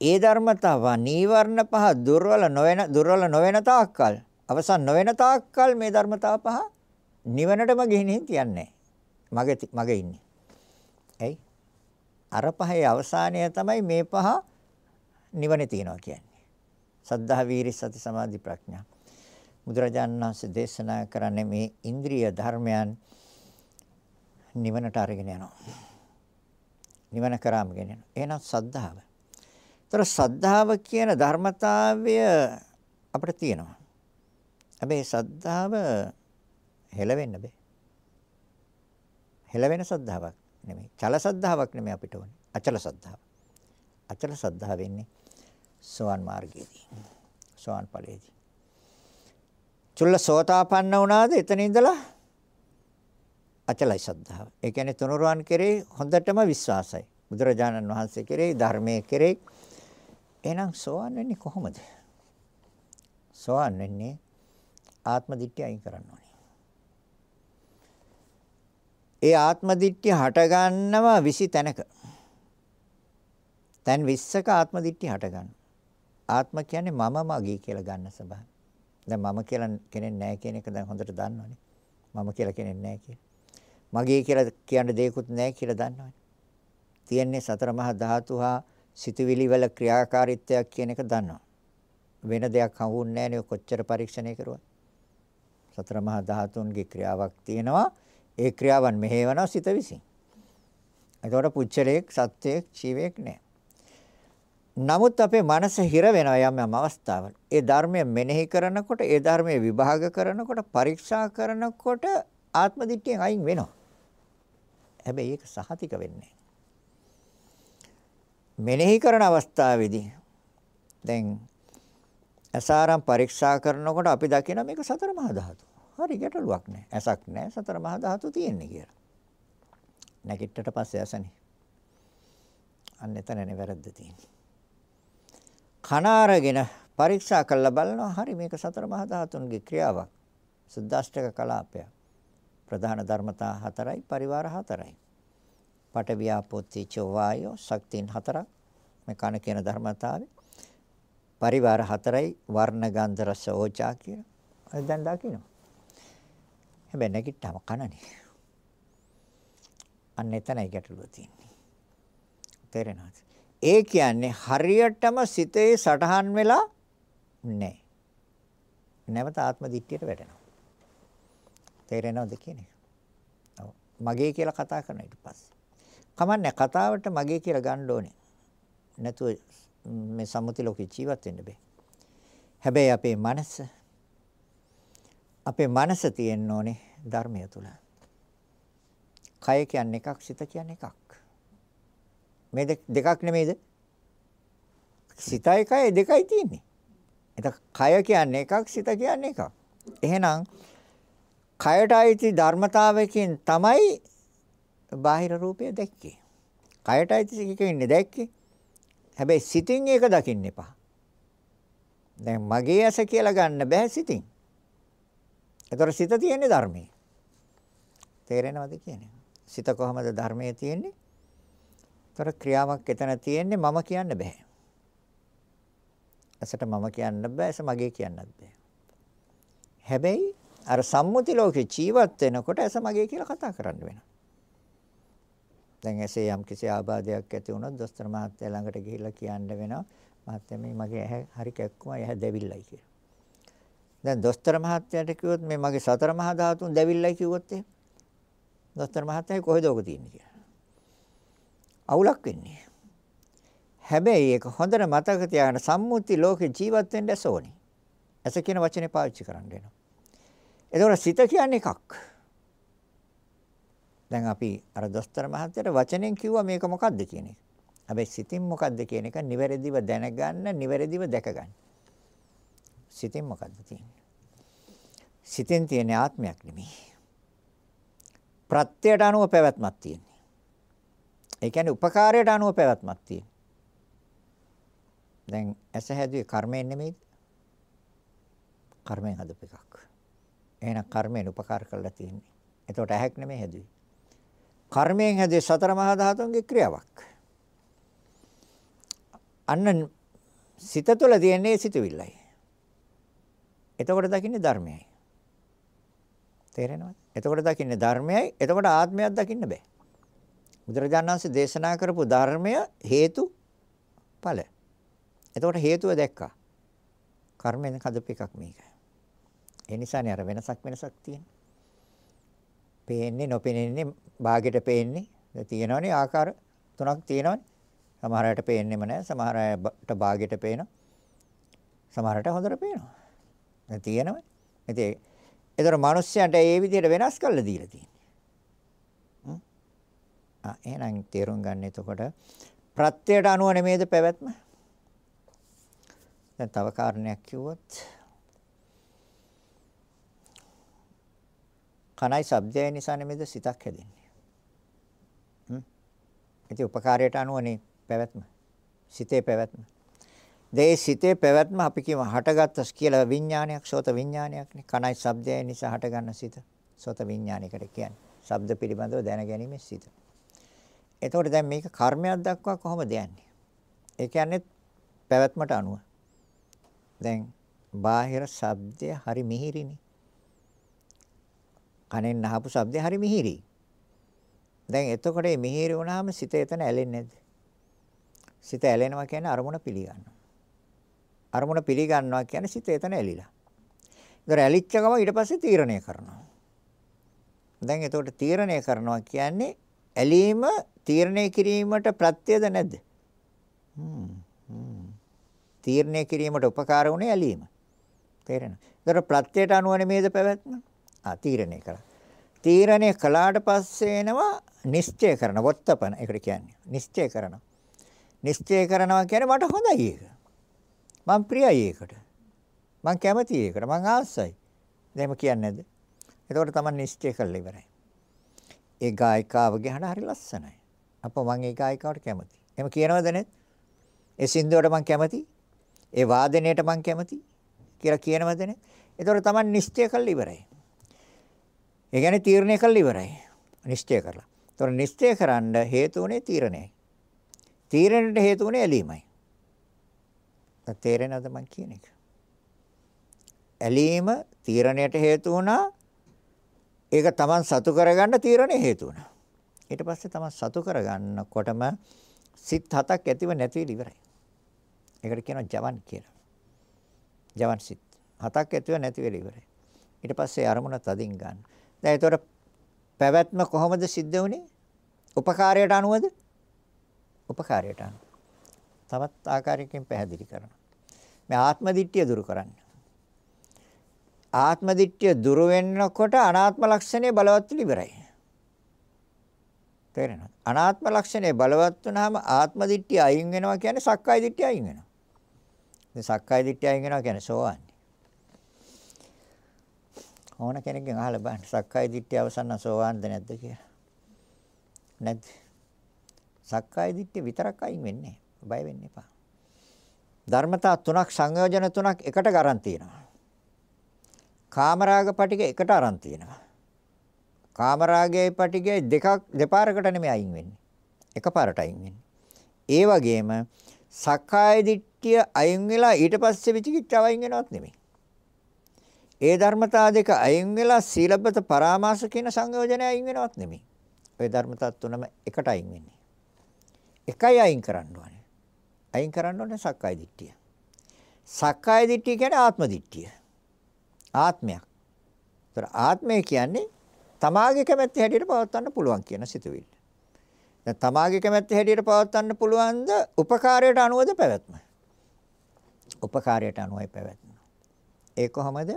ඒ ධර්මතාව නීවරණ පහ දුර්වල නොවන දුර්වල නොවන තාක්කල් අවසන් නොවන තාක්කල් මේ ධර්මතාව පහ නිවනටම ගෙනින් තියන්නේ මගේ මගේ ඉන්නේ. ඇයි? අර පහේ අවසානය තමයි මේ පහ නිවනේ තියනවා කියන්නේ. සද්ධා වීරි සති සමාධි ප්‍රඥා. බුදුරජාණන් වහන්සේ දේශනා කරන්නේ මේ ඉන්ද්‍රිය ධර්මයන් නිවනට අරගෙන යනවා. නිවන කරාම ගෙන යනවා. එහෙනම් සද්ධාව ତර සද්ධාව කියන ධර්මතාවය අපිට තියෙනවා. හැබැයි සද්ධාව හෙලවෙන්න බෑ. හෙලවෙන සද්ධාාවක් නෙමෙයි. චල සද්ධාාවක් නෙමෙයි අපිට ඕනේ. අචල සද්ධාව. අචල සද්ධාව වෙන්නේ සෝවන් මාර්ගයේදී. සෝවන් ඵලයේදී. චුල්ල සෝතාපන්න වුණාද එතන ඉඳලා අචලයි සද්ධාව. ඒ කියන්නේ තුනුරුවන් කෙරේ හොඳටම විශ්වාසයි. බුදුරජාණන් වහන්සේ කෙරේ ධර්මයේ කෙරේ එහෙනම් සෝවන් වෙන්නේ කොහොමද? සෝවන් වෙන්නේ ආත්ම දිට්ඨිය අයින් කරන්න ඕනේ. ඒ ආත්ම දිට්ඨිය හටගන්නවා 20 තැනක. තැන් 20ක ආත්ම දිට්ඨිය හටගන්න. ආත්ම කියන්නේ මම මගේ කියලා ගන්න ස්වභාවය. දැන් මම කියලා කෙනෙක් නැහැ කියන එක දැන් හොඳට දන්නවනේ. මම කියලා කෙනෙක් නැහැ කියලා. මගේ කියලා කියන්න දෙයක්වත් නැහැ කියලා දන්නවනේ. තියෙන්නේ සතර මහා ධාතු හා සිතුවිලි වල ක්‍රියාකාරීත්වයක් කියන එක දන්නවා. වෙන දෙයක් හවුන්නේ නැහැ කොච්චර පරීක්ෂණය කරුවා. සතර මහා ධාතුන්ගේ ක්‍රියාවක් තියෙනවා. ඒ ක්‍රියාවන් මෙහෙවනවා සිත විසින්. එතකොට පුච්චලයක් සත්‍යයක් ජීවයක් නැහැ. නමුත් අපේ මනස හිර වෙනවා යම් යම් අවස්ථාවල. ඒ ධර්මය මෙනෙහි කරනකොට, ඒ ධර්මයේ විභාග කරනකොට, පරීක්ෂා කරනකොට ආත්ම දිට්ඨියෙන් අයින් වෙනවා. හැබැයි ඒක සහතික වෙන්නේ මෙනෙහි කරන අවස්ථාවේදී දැන් අසාරම් පරීක්ෂා කරනකොට අපි දකින මේක සතර මහා ධාතු. හරි ගැටලුවක් නෑ. ඇසක් නෑ සතර මහා ධාතු තියෙන්නේ කියලා. නැගිට්ටට පස්සේ ඇසනේ. අන්න එතනනේ වැරද්ද තියෙන්නේ. කන අරගෙන පරීක්ෂා කරලා බලනවා හරි මේක සතර මහා ධාතුන්ගේ ක්‍රියාවක්. සුද්දාෂ්ටක කලාපය. ප්‍රධාන ධර්මතා හතරයි පරිවාර හතරයි. පඨ ව්‍යාපෝති චෝවායෝ ශක්තින් හතරක් මේ කන කියන ධර්මතාවය පරිවාර හතරයි වර්ණ ගන්ධ රස ඕචා කියලා. අද දැන් දකින්න. හැබැයි නැගිට්ටම කනනේ. අන්න එතනයි ගැටලුව තියෙන්නේ. තේරෙනවද? ඒ කියන්නේ හරියටම සිතේ සටහන් වෙලා නැහැ. නැවත ආත්ම දිට්ඨියට වැටෙනවා. තේරෙනවද කියන්නේ? ඔව්. මගේ කියලා කතා කරන ඊට පස්සේ. කමන්නේ කතාවට මගේ කියලා ගන්න ඕනේ. නැතුව මේ සම්මුති ලෝකේ ජීවත් වෙන්න බෑ. හැබැයි අපේ මනස අපේ මනස තියෙන්න ඕනේ ධර්මය තුල. කය කියන්නේ එකක්, සිත කියන්නේ එකක්. මේ දෙකක් නෙමෙයිද? සිතයි කය දෙකයි තියෙන්නේ. එතක කය කියන්නේ එකක්, සිත කියන්නේ එකක්. එහෙනම් කයට අයිති ධර්මතාවයකින් තමයි බාහිර රූපය දැක්කේ. කයට අයිති ඉන්නේ දැක්කේ. හැබැයි සිතින් ඒක දකින්න එපා. දැන් මගේ ඇස කියලා ගන්න බෑ සිතින්. ඒතර සිත තියෙන්නේ ධර්මයේ. තේරෙනවද කියන්නේ? සිත කොහමද ධර්මයේ තියෙන්නේ? ඒතර ක්‍රියාවක් එතන තියෙන්නේ මම කියන්න බෑ. ඇසට මම කියන්න බෑ, ඇස මගේ කියන්නත් බෑ. හැබැයි අර සම්මුති ලෝකේ ජීවත් වෙනකොට ඇස මගේ කියලා කතා කරන්න වෙනවා. දැන් ඇසේ යම් කිසි ආබාධයක් ඇති වුණොත් දොස්තර මහත්තයා ළඟට ගිහිල්ලා කියන්න වෙනවා මහත්තයා මේ මගේ ඇහැ හරි කැක්කුමයි ඇහැ දැවිල්ලයි කියලා. දැන් දොස්තර මහත්තයාට කිව්වොත් මේ මගේ සතර මහා ධාතුන් දැවිල්ලයි කිව්වොත් එහෙම. දොස්තර මහත්තයා කොහෙද ඔක තියෙන්නේ කියලා. අවුලක් වෙන්නේ. හැබැයි ඒක හොඳට මතක තියාගන්න සම්මුති ලෝකේ ජීවත් වෙන්න ඇස ඕනේ. ඇස කියන වචනේ පාවිච්චි කරන්න වෙනවා. එතකොට සිත කියන්නේ එකක්. දැන් අපි අර දොස්තර මහත්තයාට වචනෙන් කිව්වා මේක මොකද්ද කියන එක. හැබැයි සිතින් මොකද්ද කියන එක නිවැරදිව දැනගන්න, නිවැරදිව දැකගන්න. සිතින් මොකද්ද තියෙන්නේ? සිතෙන් තියෙන ආත්මයක් නෙමෙයි. ප්‍රත්‍යයට අනුව පැවැත්මක් තියෙන්නේ. ඒ කියන්නේ උපකාරයට අනුව පැවැත්මක් තියෙන්නේ. දැන් ඇස හැදුවේ කර්මයෙන් නෙමෙයිද? කර්මයෙන් හදපු එකක්. එහෙනම් කර්මයෙන් උපකාර කරලා තියෙන්නේ. එතකොට ඇහැක් නෙමෙයි හැදුවේ. කර්මයෙන් හැදුවේ සතර මහා ධාතුන්ගේ ක්‍රියාවක්. අන්න සිත තුළ තියෙන්නේ සිතුවිල්ලයි. එතකොට දකින්නේ ධර්මයයි. තේරෙනවද? එතකොට දකින්නේ ධර්මයයි. එතකොට ආත්මයක් දකින්න බෑ. බුදුරජාණන් වහන්සේ දේශනා කරපු ධර්මය හේතු ඵල. එතකොට හේතුව දැක්කා. කර්මයෙන් හදපු එකක් මේක. ඒ නිසානේ අර වෙනසක් වෙනසක් තියෙන්නේ. පේන්නේ නොපෙනෙන්නේ භාගයට පේන්නේ. තියෙනවනේ ආකාර තුනක් තියෙනවනේ. සමහර අයට පේන්නෙම නැහැ. සමහර අයට භාගයට පේනවා. සමහර අයට හොඳට පේනවා. දැන් තියෙනවනේ. ඉතින් ඒතර මිනිස්සුන්ට ඒ විදිහට වෙනස් කරලා දීලා තියෙන්නේ. ආ එහෙනම් තේරුම් ගන්න එතකොට ප්‍රත්‍යයට අනුව නෙමේද පැවැත්ම? දැන් තව කාරණයක් කිව්වොත් කනයි ශබ්දය නිසා නෙමෙයිද සිතක් හැදෙන්නේ. හ්ම්. ඉතින් උපකාරයට අනුවනේ පැවැත්ම. සිතේ පැවැත්ම. දේ සිතේ පැවැත්ම අපි කියමු හටගත්ත කියලා විඥානයක් සෝත විඥානයක්නේ. කනයි ශබ්දයයි නිසා හටගන්න සිත. සෝත විඥානයකට කියන්නේ. ශබ්ද පිළිබඳව දැනගැනීමේ සිත. එතකොට දැන් මේක කර්මයක් දක්වා කොහොමද යන්නේ? ඒ කියන්නේ පැවැත්මට අනුව. දැන් බාහිර ශබ්දය හරි මිහිරිනේ. කනෙන් අහපු ශබ්දය හරි මිහිරි. දැන් එතකොට මේ මිහිරි වුණාම සිත එතන ඇලෙන්නේ නැද්ද? සිත ඇලෙනවා කියන්නේ අරමුණ පිළිගන්නවා. අරමුණ පිළිගන්නවා කියන්නේ සිත එතන ඇලිලා. ඒතර ඇලිච්ච ගම ඊට පස්සේ තීරණය කරනවා. දැන් එතකොට තීරණය කරනවා කියන්නේ ඇලීම තීරණය කිරීමට ප්‍රත්‍යද නැද්ද? තීරණය කිරීමට උපකාර වුණේ ඇලීම. තේරෙනවද? ඒතර ප්‍රත්‍යයට අනුව නෙමේද පැවැත්ම? ආ තීරණය කරා. තීරණය කළාට පස්සේ එනවා නිශ්චය කරන වොත්තපන ඒකට කියන්නේ. නිශ්චය කරනවා. නිශ්චය කරනවා කියන්නේ මට හොඳයි ඒක. මං ප්‍රියයි ඒකට. මං කැමතියි ඒකට. මං ආසයි. එහෙම කියන්නේ නැද්ද? එතකොට තමයි නිශ්චය කළා ඉවරයි. ඒ ගායිකාවගේ හඬ හරි ලස්සනයි. අපෝ මං ඒ ගායිකාවට කැමතියි. එහෙම කියනවද නැත්? ඒ සින්දුවට මං කැමතියි. ඒ වාදනයට මං කැමතියි කියලා කියනවද නැත්? එතකොට තමයි නිශ්චය කළා ඉවරයි. ඒ කියන්නේ තීරණය කළා ඉවරයි. නිශ්චය කරලා. එතකොට නිශ්චය කරන්න හේතු උනේ තීරණයයි. තීරණයට හේතු වුණේ ඇලීමයි. දැන් තේරෙනවද මං කියන එක? ඇලීම තීරණයට හේතු වුණා. ඒක Taman සතු කරගන්න තීරණය හේතු වුණා. ඊට පස්සේ Taman සතු කරගන්නකොටම සිත් හතක් ඇතිව නැතිව ඉවරයි. ඒකට කියනවා ජවන් කියලා. ජවන් සිත් හතක් ඇතිව නැතිව ඉවරයි. ඊට පස්සේ අරමුණ තදින් ගන්න. දැන් ඒතකොට පැවැත්ම කොහොමද සිද්ධ වුනේ? උපකාරයට අනුවද? උපකාරයට අනුව. තවත් ආකාරයකින් පැහැදිලි කරනවා. මේ ආත්ම දිට්ඨිය දුරු කරන්න. ආත්ම දිට්ඨිය දුරු වෙනකොට අනාත්ම ලක්ෂණය බලවත් ඉවරයි. තේරෙනවද? අනාත්ම ලක්ෂණය බලවත් වුනහම ආත්ම දිට්ඨිය අයින් වෙනවා කියන්නේ සක්කාය දිට්ඨිය අයින් වෙනවා. ඉතින් සක්කාය දිට්ඨිය අයින් වෙනවා කියන්නේ සෝවාන්. ඕන කෙනෙක්ගෙන් අහලා බලන්න සක්කාය දිට්ඨිය අවසන් නම් සෝවාන්ද නැද්ද කියලා. නැද්ද? සක්කාය දිට්ඨිය විතරක් අයින් වෙන්නේ බය වෙන්න එපා. ධර්මතා තුනක් සංයෝජන තුනක් එකට ගරන් තියෙනවා. කාමරාග පටික එකට අරන් තියෙනවා. කාමරාගයේ පටිගය දෙකක් දෙපාරකට නෙමෙයි අයින් වෙන්නේ. එකපාරට අයින් වෙන්නේ. ඒ වගේම සක්කාය දිට්ඨිය අයින් වෙලා ඊට පස්සේ විචිකිච්ඡාව අයින් වෙනවත් නෙමෙයි. ඒ ධර්මතා දෙක අයින් වෙලා සීලබ්බත පරාමාස කියන සංයෝජනය අයින් වෙනවත් නෙමෙයි. ওই ධර්මතා තුනම එකට අයින් වෙන්නේ. එකයි අයින් කරන්න ඕනේ. අයින් කරන්න ඕනේ සක්කාය දිට්ඨිය. සක්කාය දිට්ඨිය කියන්නේ ආත්ම දිට්ඨිය. ආත්මයක්. ඒතර ආත්මය කියන්නේ තමාගේ කැමැත්ත හැටියට පවත්වන්න පුළුවන් කියන සිතුවිල්ල. දැන් තමාගේ කැමැත්ත හැටියට පවත්වන්න පුළුවන්ද උපකාරයට අනුවද පැවැත්ම? උපකාරයට අනුවයි පැවැත්ම. ඒ කොහමද?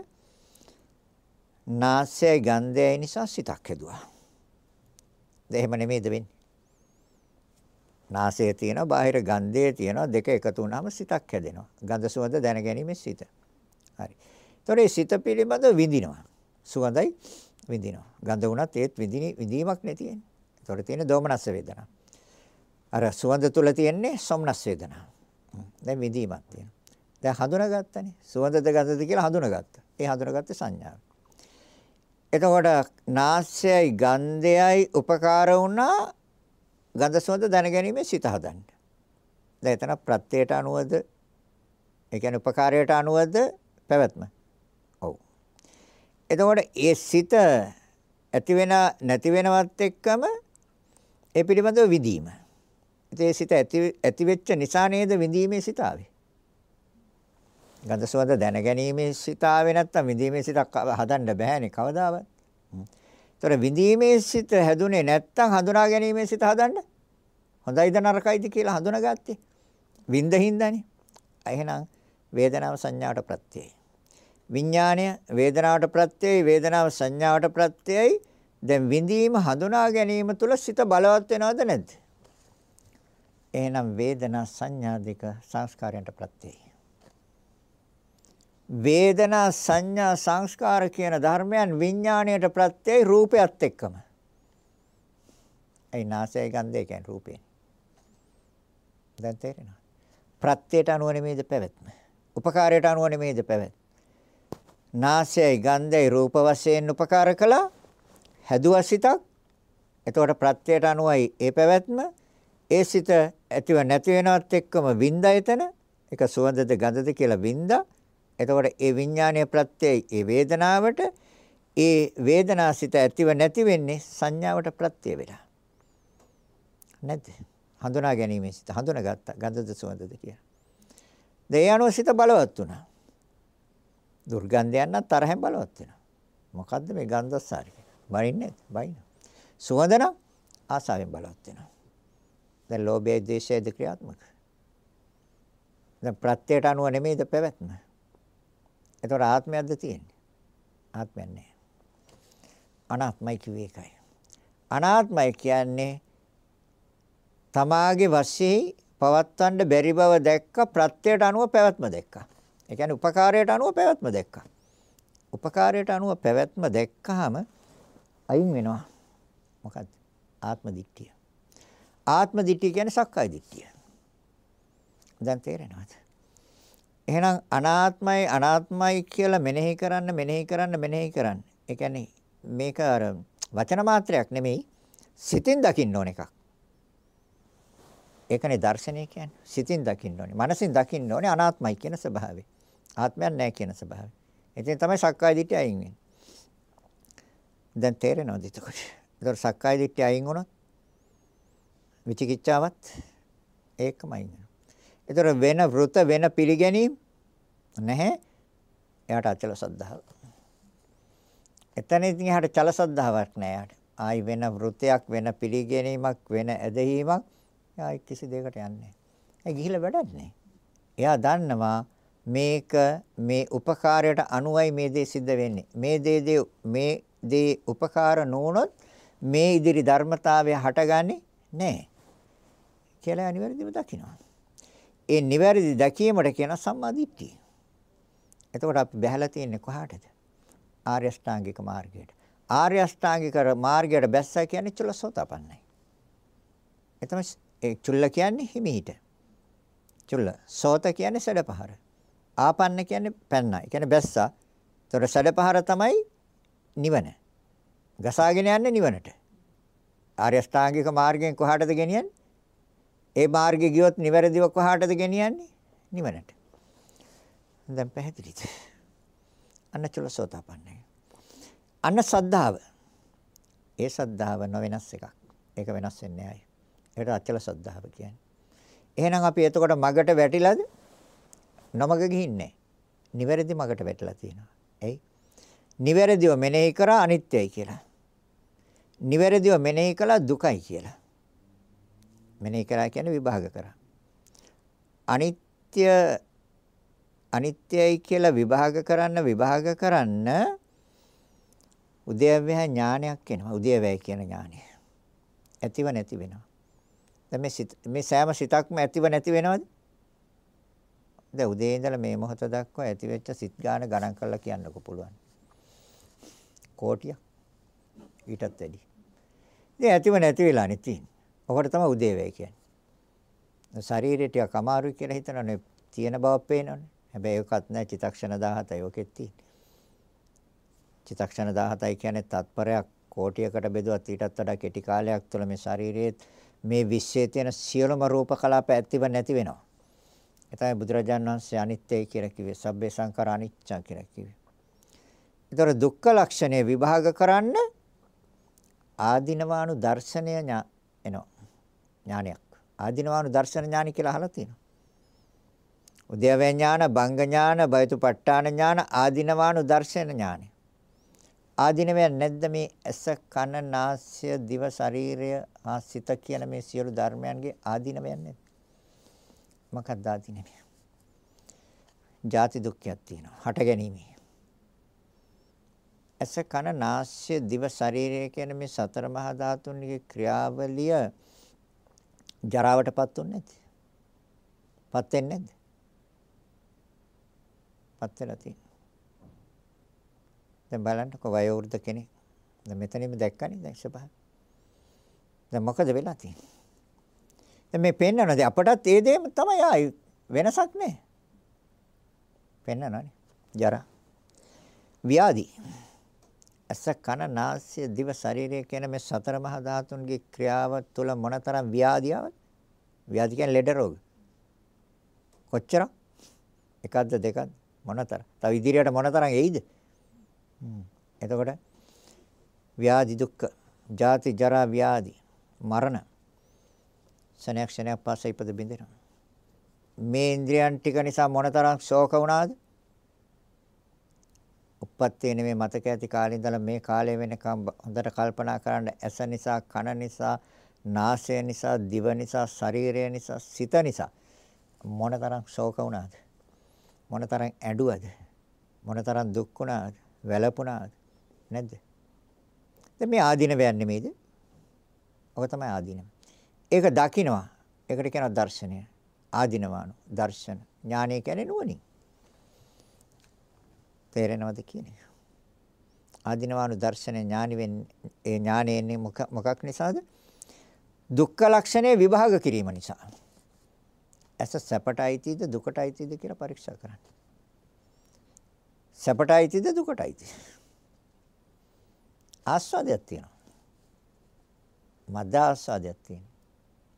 නාසයයි ගන්ධයයි නිසා සිතක් හැදුවා. දැන් එහෙම නෙමෙයිද වෙන්නේ? නාසයේ තියෙනවා බාහිර ගන්ධයේ තියෙනවා දෙක එකතු වුනහම සිතක් හැදෙනවා. ගන්ධ සුවඳ දැනගැනීමේ සිත. හරි. ඒතොර සිත පිළිබඳ විඳිනවා. සුවඳයි විඳිනවා. ගඳ වුණත් ඒත් විඳින විඳීමක් නැතිනේ. ඒතොර තියෙන දෝමනස්ස වේදනා. අර සුවඳ තුල තියෙන්නේ සොම්නස් වේදනා. දැන් විඳීමක් තියෙනවා. දැන් හඳුනාගත්තනේ. සුවඳද ගඳද කියලා හඳුනාගත්තා. ඒ හඳුනාගත්තේ සංඥාව. එතකොට නාස්යයි ගන්ධයයි උපකාර වුණා ගන්ධ සුවඳ දැනගැනීමේ සිත හදන්න. දැන් එතන ප්‍රත්‍යයට අනුවද ඒ කියන්නේ උපකාරයට අනුවද පැවැත්ම. ඔව්. එතකොට ඒ සිත ඇති වෙන නැති වෙනවත් එක්කම ඒ පිළිබඳව විදීම. ඒ සිත ඇති ඇති වෙච්ච නිසා නේද විඳීමේ සිත ආවේ. ගන්ධ සුවඳ දැනගැනීමේ සිත ආවේ නැත්තම් විඳීමේ සිතක් හදන්න බෑනේ කවදාවත්. ඒතර විඳීමේ සිත හැදුනේ නැත්තම් හඳුනා ගැනීමේ සිත හදන්න හොඳයිද නරකයිද කියලා හඳුනාගත්තේ විඳින්දනේ. එහෙනම් වේදනාව සංඥාවට ප්‍රත්‍යයයි. විඥාණය වේදනාවට ප්‍රත්‍යයයි වේදනාව සංඥාවට ප්‍රත්‍යයයි. දැන් විඳීම හඳුනා ගැනීම තුළ සිත බලවත් වෙනවද නැද්ද? එහෙනම් වේදනා සංඥා දෙක සංස්කාරයන්ට ප්‍රත්‍යයයි. වේදනා සංඥා සංස්කාර කියන ධර්මයන් විඥාණයට ප්‍රත්‍යයි රූපයත් එක්කම. ඒ නාසය ගන්ධය කියන්නේ රූපේ. දැන් තේරෙනවද? ප්‍රත්‍යයට අනුව නෙමෙයිද පැවැත්ම. උපකාරයට අනුව නෙමෙයිද පැවැත්. නාසයයි ගන්ධයයි රූප වශයෙන් උපකාර කළා. හැදුවා සිතක්. එතකොට ප්‍රත්‍යයට අනුවයි ඒ පැවැත්ම. ඒ සිත ඇතිව නැති වෙනවත් එක්කම විඳ එතන. ඒක සුවඳද ගඳද කියලා විඳා එතකොට ඒ විඥානීය ප්‍රත්‍යයයි ඒ වේදනාවට ඒ වේදනාසිත ඇතිව නැති වෙන්නේ සංඥාවට ප්‍රත්‍ය වෙලා. නැද්ද? හඳුනා ගැනීම සිත හඳුනාගත්තා ගන්ධද සුවඳද කියලා. ඒ අනුව සිත බලවත් වුණා. දුර්ගන්ධයන් නම් තරහෙන් බලවත් වෙනවා. මොකද්ද මේ ගන්ධස්සාරි කියන්නේ? බනින්නේ බයින. සුවඳ නම් ආසාවෙන් බලවත් වෙනවා. දැන් ලෝභය, ද්වේෂය දෙ ක්‍රියාත්මක. දැන් ප්‍රත්‍යයට අනුව නෙමෙයිද පැවැත්ම? එතකොට ආත්මයක්ද තියෙන්නේ? ආත්මයක් නැහැ. අනාත්මයි කිව්වේ ඒකයි. අනාත්මයි කියන්නේ තමාගේ වශයෙන් පවත්වන්න බැරි බව දැක්ක ප්‍රත්‍යයට අනුව පැවැත්ම දැක්කා. ඒ කියන්නේ උපකාරයට අනුව පැවැත්ම දැක්කා. උපකාරයට අනුව පැවැත්ම දැක්කහම අයින් වෙනවා. මොකද්ද? ආත්ම දිට්ඨිය. ආත්ම දිට්ඨිය කියන්නේ සක්කාය දිට්ඨිය. දැන් තේරෙනවද? එහෙනම් අනාත්මයි අනාත්මයි කියලා මෙනෙහි කරන්න මෙනෙහි කරන්න මෙනෙහි කරන්න. ඒ කියන්නේ මේක අර වචන මාත්‍රයක් නෙමෙයි සිතින් දකින්න ඕන එකක්. ඒකනේ දර්ශනය කියන්නේ. සිතින් දකින්න ඕනේ. මනසින් දකින්න ඕනේ අනාත්මයි කියන ස්වභාවය. ආත්මයක් නැහැ කියන ස්වභාවය. ඉතින් තමයි සක්කාය දිට්ඨිය අයින් වෙන්නේ. දැන් තේරෙනවද එතකොට? ඒතර සක්කාය දිට්ඨිය අයින් වුණොත් විචිකිච්ඡාවත් ඒකම අයින් වෙනවා. ඒතර වෙන වෘත වෙන පිළිගැනීම් නැහැ. එයාට අචල සද්ධාව. එතන ඉතින් එයාට චල සද්ධාාවක් නැහැ එයාට. ආයි වෙන වෘතයක් වෙන පිළිගැනීමක් වෙන ඇදහිීමක් ආයි කිසි දෙයකට යන්නේ නැහැ. ඒ ගිහිල්ලා වැඩක් නැහැ. එයා දන්නවා මේක මේ උපකාරයට අනුවයි මේ දේ සිද්ධ වෙන්නේ. මේ දේ මේ දේ උපකාර නොවුනොත් මේ ඉදිරි ධර්මතාවය හටගන්නේ නැහැ. කියලා අනිවාර්යයෙන්ම දකිනවා. ඒ නිවැරදි දැකීමට කියන සම්මා දිට්ඨිය. එතකොට අපි බැහැලා තියෙන්නේ කොහාටද? ආර්ය අෂ්ටාංගික මාර්ගයට. ආර්ය අෂ්ටාංගික මාර්ගයට බැස්සා කියන්නේ චුල්ලසෝතපන්නයි. එතම ඒ චුල්ල කියන්නේ හිමිහිට. චුල්ල. සෝත කියන්නේ සැඩපහර. ආපන්න කියන්නේ පැන්නයි. කියන්නේ බැස්සා. ඒතකොට සැඩපහර තමයි නිවන. ගසාගෙන යන්නේ නිවනට. ආර්ය අෂ්ටාංගික මාර්ගයෙන් කොහාටද ගෙනියන්නේ? ඒ මාර්ගේ ගියොත් නිවැරදිව කොහාටද ගෙනියන්නේ? නිවනට. දැන් පැහැදිලිද? අන්න චුලසෝතාපන්නයි. අන්න සද්ධාව. ඒ සද්ධාව නොවෙනස් එකක්. ඒක වෙනස් වෙන්නේ නැහැ. ඒකට අචල සද්ධාව කියන්නේ. එහෙනම් අපි එතකොට මගට වැටිලාද? නොමග ගිහින්නේ. නිවැරදි මගට වැටලා තියෙනවා. එයි. නිවැරදිව මෙනෙහි කරා අනිත්‍යයි කියලා. නිවැරදිව මෙනෙහි කළා දුකයි කියලා. මෙනෙහි කරා කියන්නේ විභාග කරා. අනිත්‍ය අනිත්‍යයි කියලා විභාග කරන්න විභාග කරන්න උදේවැය ඥානයක් එනවා. උදේවැය කියන ඥානය. ඇතිව නැති වෙනවා. දැන් මේ මේ සෑම සිතක්ම ඇතිව නැති වෙනවද? දැන් උදේ ඉඳලා මේ මොහොත දක්වා ඇති වෙච්ච සිත් ගාන ගණන් කරලා කියන්නකො පුළුවන්. කෝටියක්. ඊටත් වැඩි. ඉතින් ඇතිව නැති වෙලානේ තියෙන්නේ. ඔකට තමයි උදේවැය කියන්නේ. ශරීරය ටිකක් අමාරුයි කියලා හිතනනේ තියෙන බව පේනවනේ. හැබැයි ඒකත් නැහැ චිතක්ෂණ 17යි ඔකෙත් තියෙන්නේ. චිතක්ෂණ 17යි කියන්නේ තත්පරයක් කෝටියකට බෙදුවත් ඊටත් වඩා කෙටි කාලයක් තුළ මේ ශරීරයේ මේ විශ්වයේ තියෙන සියලුම රූප කලාප ඇතිව නැති වෙනවා. ඒ තමයි බුදුරජාණන් වහන්සේ අනිත්‍යයි කියලා කිව්වේ. සබ්බේ සංඛාර අනිච්චං කියලා කිව්වේ. ඒතර දුක්ඛ ලක්ෂණය විභාග කරන්න ආධිනවානු දර්ශනය එනවා. ඥානයක්. ආධිනවානු දර්ශන ඥානි කියලා අහලා තියෙනවා. උද්‍යව ඥාන, භංග ඥාන, බයතුපට්ඨාන ඥාන, ආධිනවානු දර්ශන ඥානි. ආධිනවයක් නැද්ද මේ ඇස කන නාසය දිව ශරීරය හා සිත කියන මේ සියලු ධර්මයන්ගේ ආධිනවයක් නැද්ද මොකක්ද ආධිනවය ජාති දුක්ඛයක් තියෙනවා හට ගැනීම ඇස කන නාසය දිව ශරීරය කියන මේ සතර මහා ධාතුන්ගේ ක්‍රියාවලිය ජරාවටපත් උන්නේ නැති පත් වෙන්නේ නැද්ද පත් වෙලා තියෙනවා දැන් බලන්නකො වයෝවෘද්ධ කෙනෙක්. දැන් මෙතනින්ම දැක්කනේ දැන් ස්වභාවය. දැන් මොකද වෙලා තියෙන්නේ? දැන් මේ පෙන්නනද අපටත් ඒ දෙයම තමයි ආයි වෙනසක් නෑ. පෙන්නනනේ. ජරා. ව්‍යාධි. අස කන නාසය දිව ශරීරය කියන මේ සතර මහා ධාතුන්ගේ ක්‍රියාව තුළ මොනතරම් ව්‍යාධියවද? ව්‍යාධි කියන්නේ ලෙඩ රෝග. කොච්චර? එකක්ද දෙකක්ද මොනතරම්? තව ඉදිරියට මොනතරම් එයිද? එතකොට ව්‍යාධි දුක්ඛ, ජාති ජරා ව්‍යාධි, මරණ ශනයක් ශනයක් පස්සේ ඉපද බින්දෙනවා. මේ ඉන්ද්‍රියන් ටික නිසා මොනතරම් ශෝක වුණාද? උප්පත්තේ නෙමෙයි මතක ඇති කාලේ ඉඳලා මේ කාලය වෙනකම් හොඳට කල්පනා කරන්න ඇස නිසා, කන නිසා, නාසය නිසා, දිව නිසා, ශරීරය නිසා, සිත නිසා මොනතරම් ශෝක වුණාද? මොනතරම් ඇඬුවද? මොනතරම් දුක් වුණාද? වැළපුණාද නැද්ද? දැන් මේ ආධිනවයක් නෙමෙයිද? ඔක තමයි ආධිනව. ඒක දකින්නවා. ඒකට කියනවා දර්ශනය. ආධිනවානු දර්ශන. ඥානය කියන්නේ නුවණින්. තේරෙනවද කියන්නේ? ආධිනවානු දර්ශනේ ඥානි වෙන්නේ ඒ ඥානෙ එන්නේ මොක මොකක් නිසාද? දුක්ඛ ලක්ෂණය විභාග කිරීම නිසා. ඇස සැපට අයිතිද දුකට අයිතිද කියලා පරීක්ෂා කරන්න. සැපටයිද දුකටයිද? ආස්වාදයක් තියෙනවා. මද ආස්වාදයක් තියෙනවා.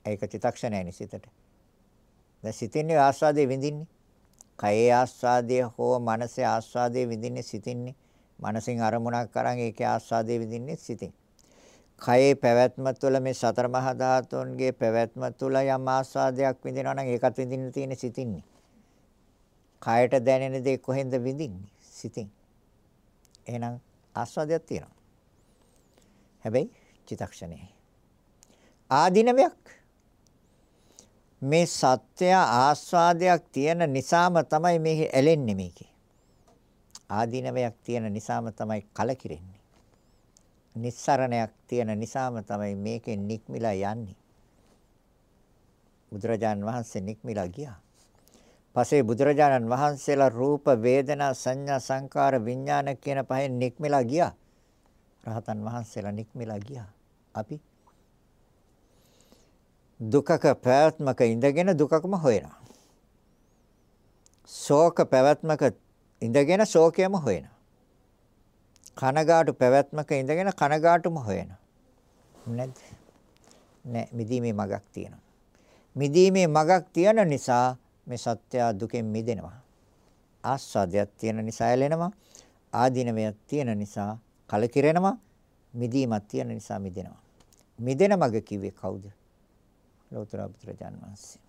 ඒක චිතක්ෂණයයි නිසිතට. දැන් සිතින්නේ ආස්වාදයේ විඳින්නේ. කයේ ආස්වාදයේ හෝ මනසේ ආස්වාදයේ විඳින්නේ සිතින්නේ. මනසින් අරමුණක් අරන් ඒකේ ආස්වාදයේ විඳින්නේ සිතින්. කයේ පැවැත්ම තුළ මේ සතර මහා ධාතුන්ගේ පැවැත්ම තුළ යම් ආස්වාදයක් විඳිනවා නම් ඒකත් විඳින්න තියෙන සිතින්නේ. කයට දැනෙන දේ කොහෙන්ද විඳින්නේ? සිතින්. එහෙනම් ආස්වාදයක් තියෙනවා. හැබැයි චිතක්ෂණේ. ආධිනවයක් මේ සත්‍ය ආස්වාදයක් තියෙන නිසාම තමයි මේක ඇලෙන්නේ මේකේ. ආධිනවයක් තියෙන නිසාම තමයි කලකිරෙන්නේ. නිස්සරණයක් තියෙන නිසාම තමයි මේකෙන් නික්මිලා යන්නේ. බුදුරජාන් වහන්සේ නික්මිලා ගියා. පසේ බුදුරජාණන් වහන්සේලා රූප වේදනා සංඥා සංකාර විඥාන කියන පහෙන් නික්මලා ගියා. රහතන් වහන්සේලා නික්මලා ගියා. අපි දුකක පැවැත්මක ඉඳගෙන දුකකම හොයනවා. ශෝක පැවැත්මක ඉඳගෙන ශෝකයම හොයනවා. කනගාටු පැවැත්මක ඉඳගෙන කනගාටුම හොයනවා. නැද්ද? නෑ මිදීමේ මගක් තියෙනවා. මිදීමේ මගක් තියෙන නිසා මේ සත්‍ය දුකෙන් මිදෙනවා. ආස්වාදයක් තියෙන නිසා ඇලෙනවා. ආදීනවයක් තියෙන නිසා කලකිරෙනවා. මිදීමක් තියෙන නිසා මිදෙනවා. මිදෙන මග කිව්වේ කවුද? ලෝතර බුදුරජාන් වහන්සේ.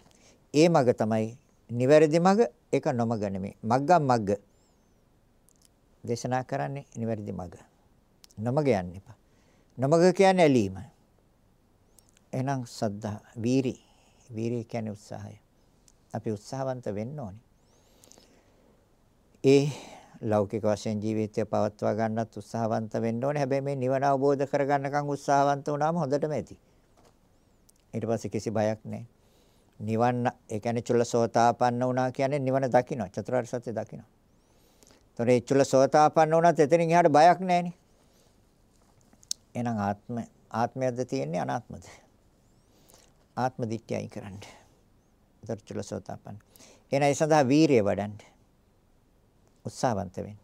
ඒ මග තමයි නිවැරදි මග ඒක නොමග නෙමෙයි. මග්ගම් මග්ග. දේශනා කරන්නේ නිවැරදි මග. නොමග යන්න එපා. නොමග කියන්නේ ඇලීම. එහෙනම් සද්ධා වීරි. වීරි කියන්නේ උත්සාහය. අපි උත්සාහවන්ත වෙන්න ඕනේ. ඒ ලෞකික වශයෙන් ජීවිතය පවත්වා ගන්නත් උත්සාහවන්ත වෙන්න ඕනේ. හැබැයි මේ නිවන අවබෝධ කරගන්නකම් උත්සාහවන්ත වුණාම හොඳටම ඇති. ඊට පස්සේ කිසි බයක් නැහැ. නිවන් ඒ කියන්නේ චුල්ලසෝතාපන්න වුණා කියන්නේ නිවන දකින්න චතුරාර්ය සත්‍ය දකින්න. ඒතොර ඒ චුල්ලසෝතාපන්න වුණත් එතනින් එහාට බයක් නැහැනේ. එහෙනම් ආත්ම ආත්මයක්ද තියෙන්නේ අනාත්මද? ආත්ම දිට්ඨියයි කරන්න. ඒතොර චුල්ලසෝතාපන්න. එහෙනම් ඒ සඳහා වීරිය වඩන්න. උත්සාහවන්ත වෙන්න.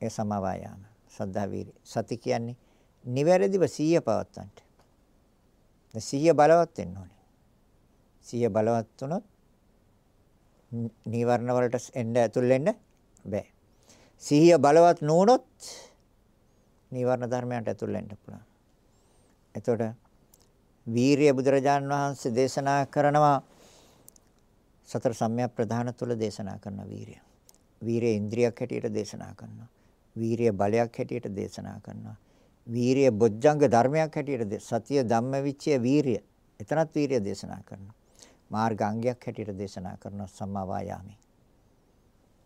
ඒ සමවායාම සද්ධා වීරිය. සති කියන්නේ නිවැරදිව සීය පවත්තන්ට. සීය බලවත් වෙන්න ඕනේ. සිය බලවත් වුණොත් නීවරණ වලට එන්න ඇතුල් වෙන්න බෑ. සිහිය බලවත් නොවුනොත් නීවරණ ධර්මයන්ට ඇතුල් වෙන්න පුළුවන්. එතකොට වීරිය බුදුරජාන් වහන්සේ දේශනා කරනවා සතර සම්‍යක් ප්‍රධාන තුල දේශනා කරන වීරිය. වීරිය ඉන්ද්‍රියක් හැටියට දේශනා කරනවා. වීරිය බලයක් හැටියට දේශනා කරනවා. වීරිය බොජ්ජංග ධර්මයක් හැටියට සතිය ධම්මවිචය වීරිය. එතනත් වීරිය දේශනා කරනවා. මාර්ගාංගයක් හැටියට දේශනා කරන සම්මා වායාමේ.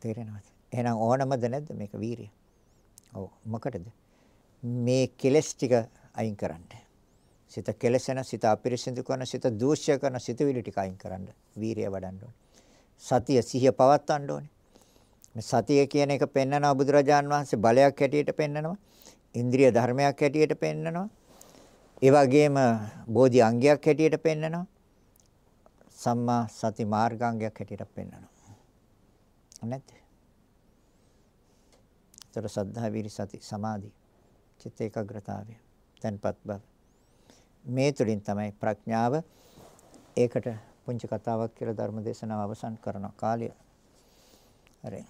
තේරෙනවද? එහෙනම් ඕනමද නැද්ද මේක වීරිය? ඔව් මොකටද? මේ කෙලස් ටික අයින් කරන්න. සිත කෙලසෙන, සිත අපිරිසිදු කරන, සිත දූෂ්‍ය කරන සිතවිලි ටික අයින් කරන්න. වීරිය වඩන්න ඕනේ. සතිය සිහිය පවත්වන්න ඕනේ. මේ සතිය කියන එක පෙන්නනවා බුදුරජාන් වහන්සේ බලයක් හැටියට පෙන්නනවා. ඉන්ද්‍රිය ධර්මයක් හැටියට පෙන්නනවා. ඒ වගේම බෝධි අංගයක් හැටියට පෙන්නනවා. සම්මා සති මාර්ගාංගයක් හැටියට පෙන්වනවා. නැත්ද? ତර සද්ධා විරි සති සමාධි චිත්ත ඒකාග්‍රතාවය තන්පත් බව මේ තුලින් තමයි ප්‍රඥාව ඒකට පුංචි කතාවක් කියලා ධර්ම දේශනාව අවසන් කරන කාලය හරි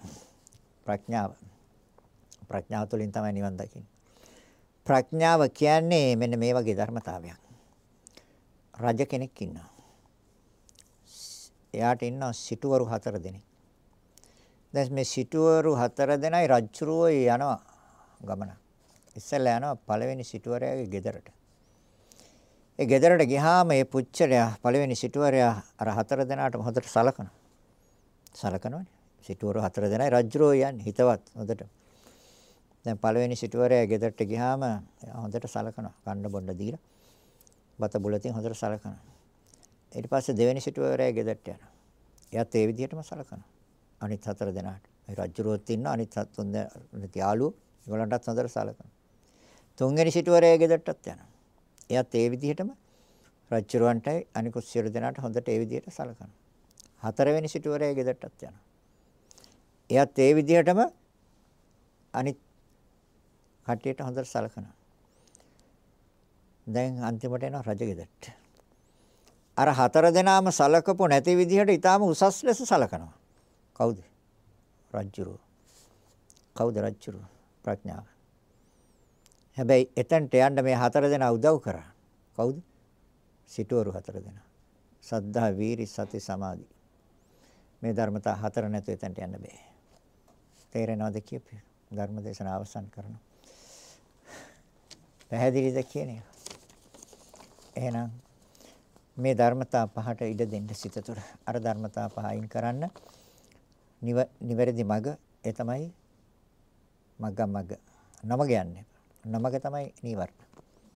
ප්‍රඥාව ප්‍රඥාව තුළින් තමයි නිවන් දකින්නේ ප්‍රඥාව කියන්නේ මෙන්න මේ වගේ ධර්මතාවයක් රජ කෙනෙක් ඉන්නවා එයාට ඉන්නවා සිටුවරු හතර දෙනෙක්. දැන් මේ සිටුවරු හතර දෙනයි රජ්ජුරුවෝ යනවා ගමන. ඉස්සෙල්ලා යනවා පළවෙනි සිටුවරයාගේ ගෙදරට. ඒ ගෙදරට ගියාම මේ පුච්චරයා පළවෙනි සිටුවරයා අර හතර දෙනාටම හොඳට සලකනවා. සලකනවනේ. සිටුවරු හතර දෙනයි රජ්ජුරුවෝ යන්නේ හිතවත් හොඳට. දැන් පළවෙනි සිටුවරයා ගෙදරට ගියාම හොඳට සලකනවා. කන්න බොන්න දීලා බත බුලතින් හොඳට සලකනවා. ඊට පස්සේ දෙවෙනි සිටුවරයා ගෙදරට යනවා. එයාත් ඒ විදිහටම සලකනවා. අනිත් හතර දෙනාට. ඒ රජුරුවත් ඉන්න අනිත් තුන් දෙනා යාළුවෝ ඒගොල්ලන්ටත් හොඳට සලකනවා. තුන්වෙනි සිටුවරයා ගෙදරටත් යනවා. එයාත් ඒ විදිහටම රජුරුවන්ටයි අනිකුත් සියලු දෙනාට හොඳට ඒ විදිහට සලකනවා. හතරවෙනි සිටුවරයා ගෙදරටත් යනවා. එයාත් ඒ විදිහටම අනිත් කට්ටියට හොඳට සලකනවා. දැන් අන්තිමට එනවා රජ ගෙදරට. අර හතර දෙනාම සලකපු නැති විදිහට ඊටාම උසස් ලෙස සලකනවා. කවුද? රජ්ජුරුව. කවුද රජ්ජුරුව? ප්‍රඥාව. හැබැයි එතනට යන්න මේ හතර දෙනා උදව් කරා. කවුද? සිටුවරු හතර දෙනා. සද්ධා, වීරි, සති, සමාධි. මේ ධර්මතා හතර නැතුව එතනට යන්න බෑ. තේරෙනවද කියපේ? ධර්ම දේශන අවසන් කරනවා. පැහැදිලිද කියන්නේ? එහෙනම් මේ ධර්මතා පහට ඉඩ දෙන්න සිත තුළ. අර ධර්මතා පහ අයින් කරන්න නිවැරදි මග ඒ තමයි මග්ග මග්ග. නමග යන්නේ. නමග තමයි නීවරණ.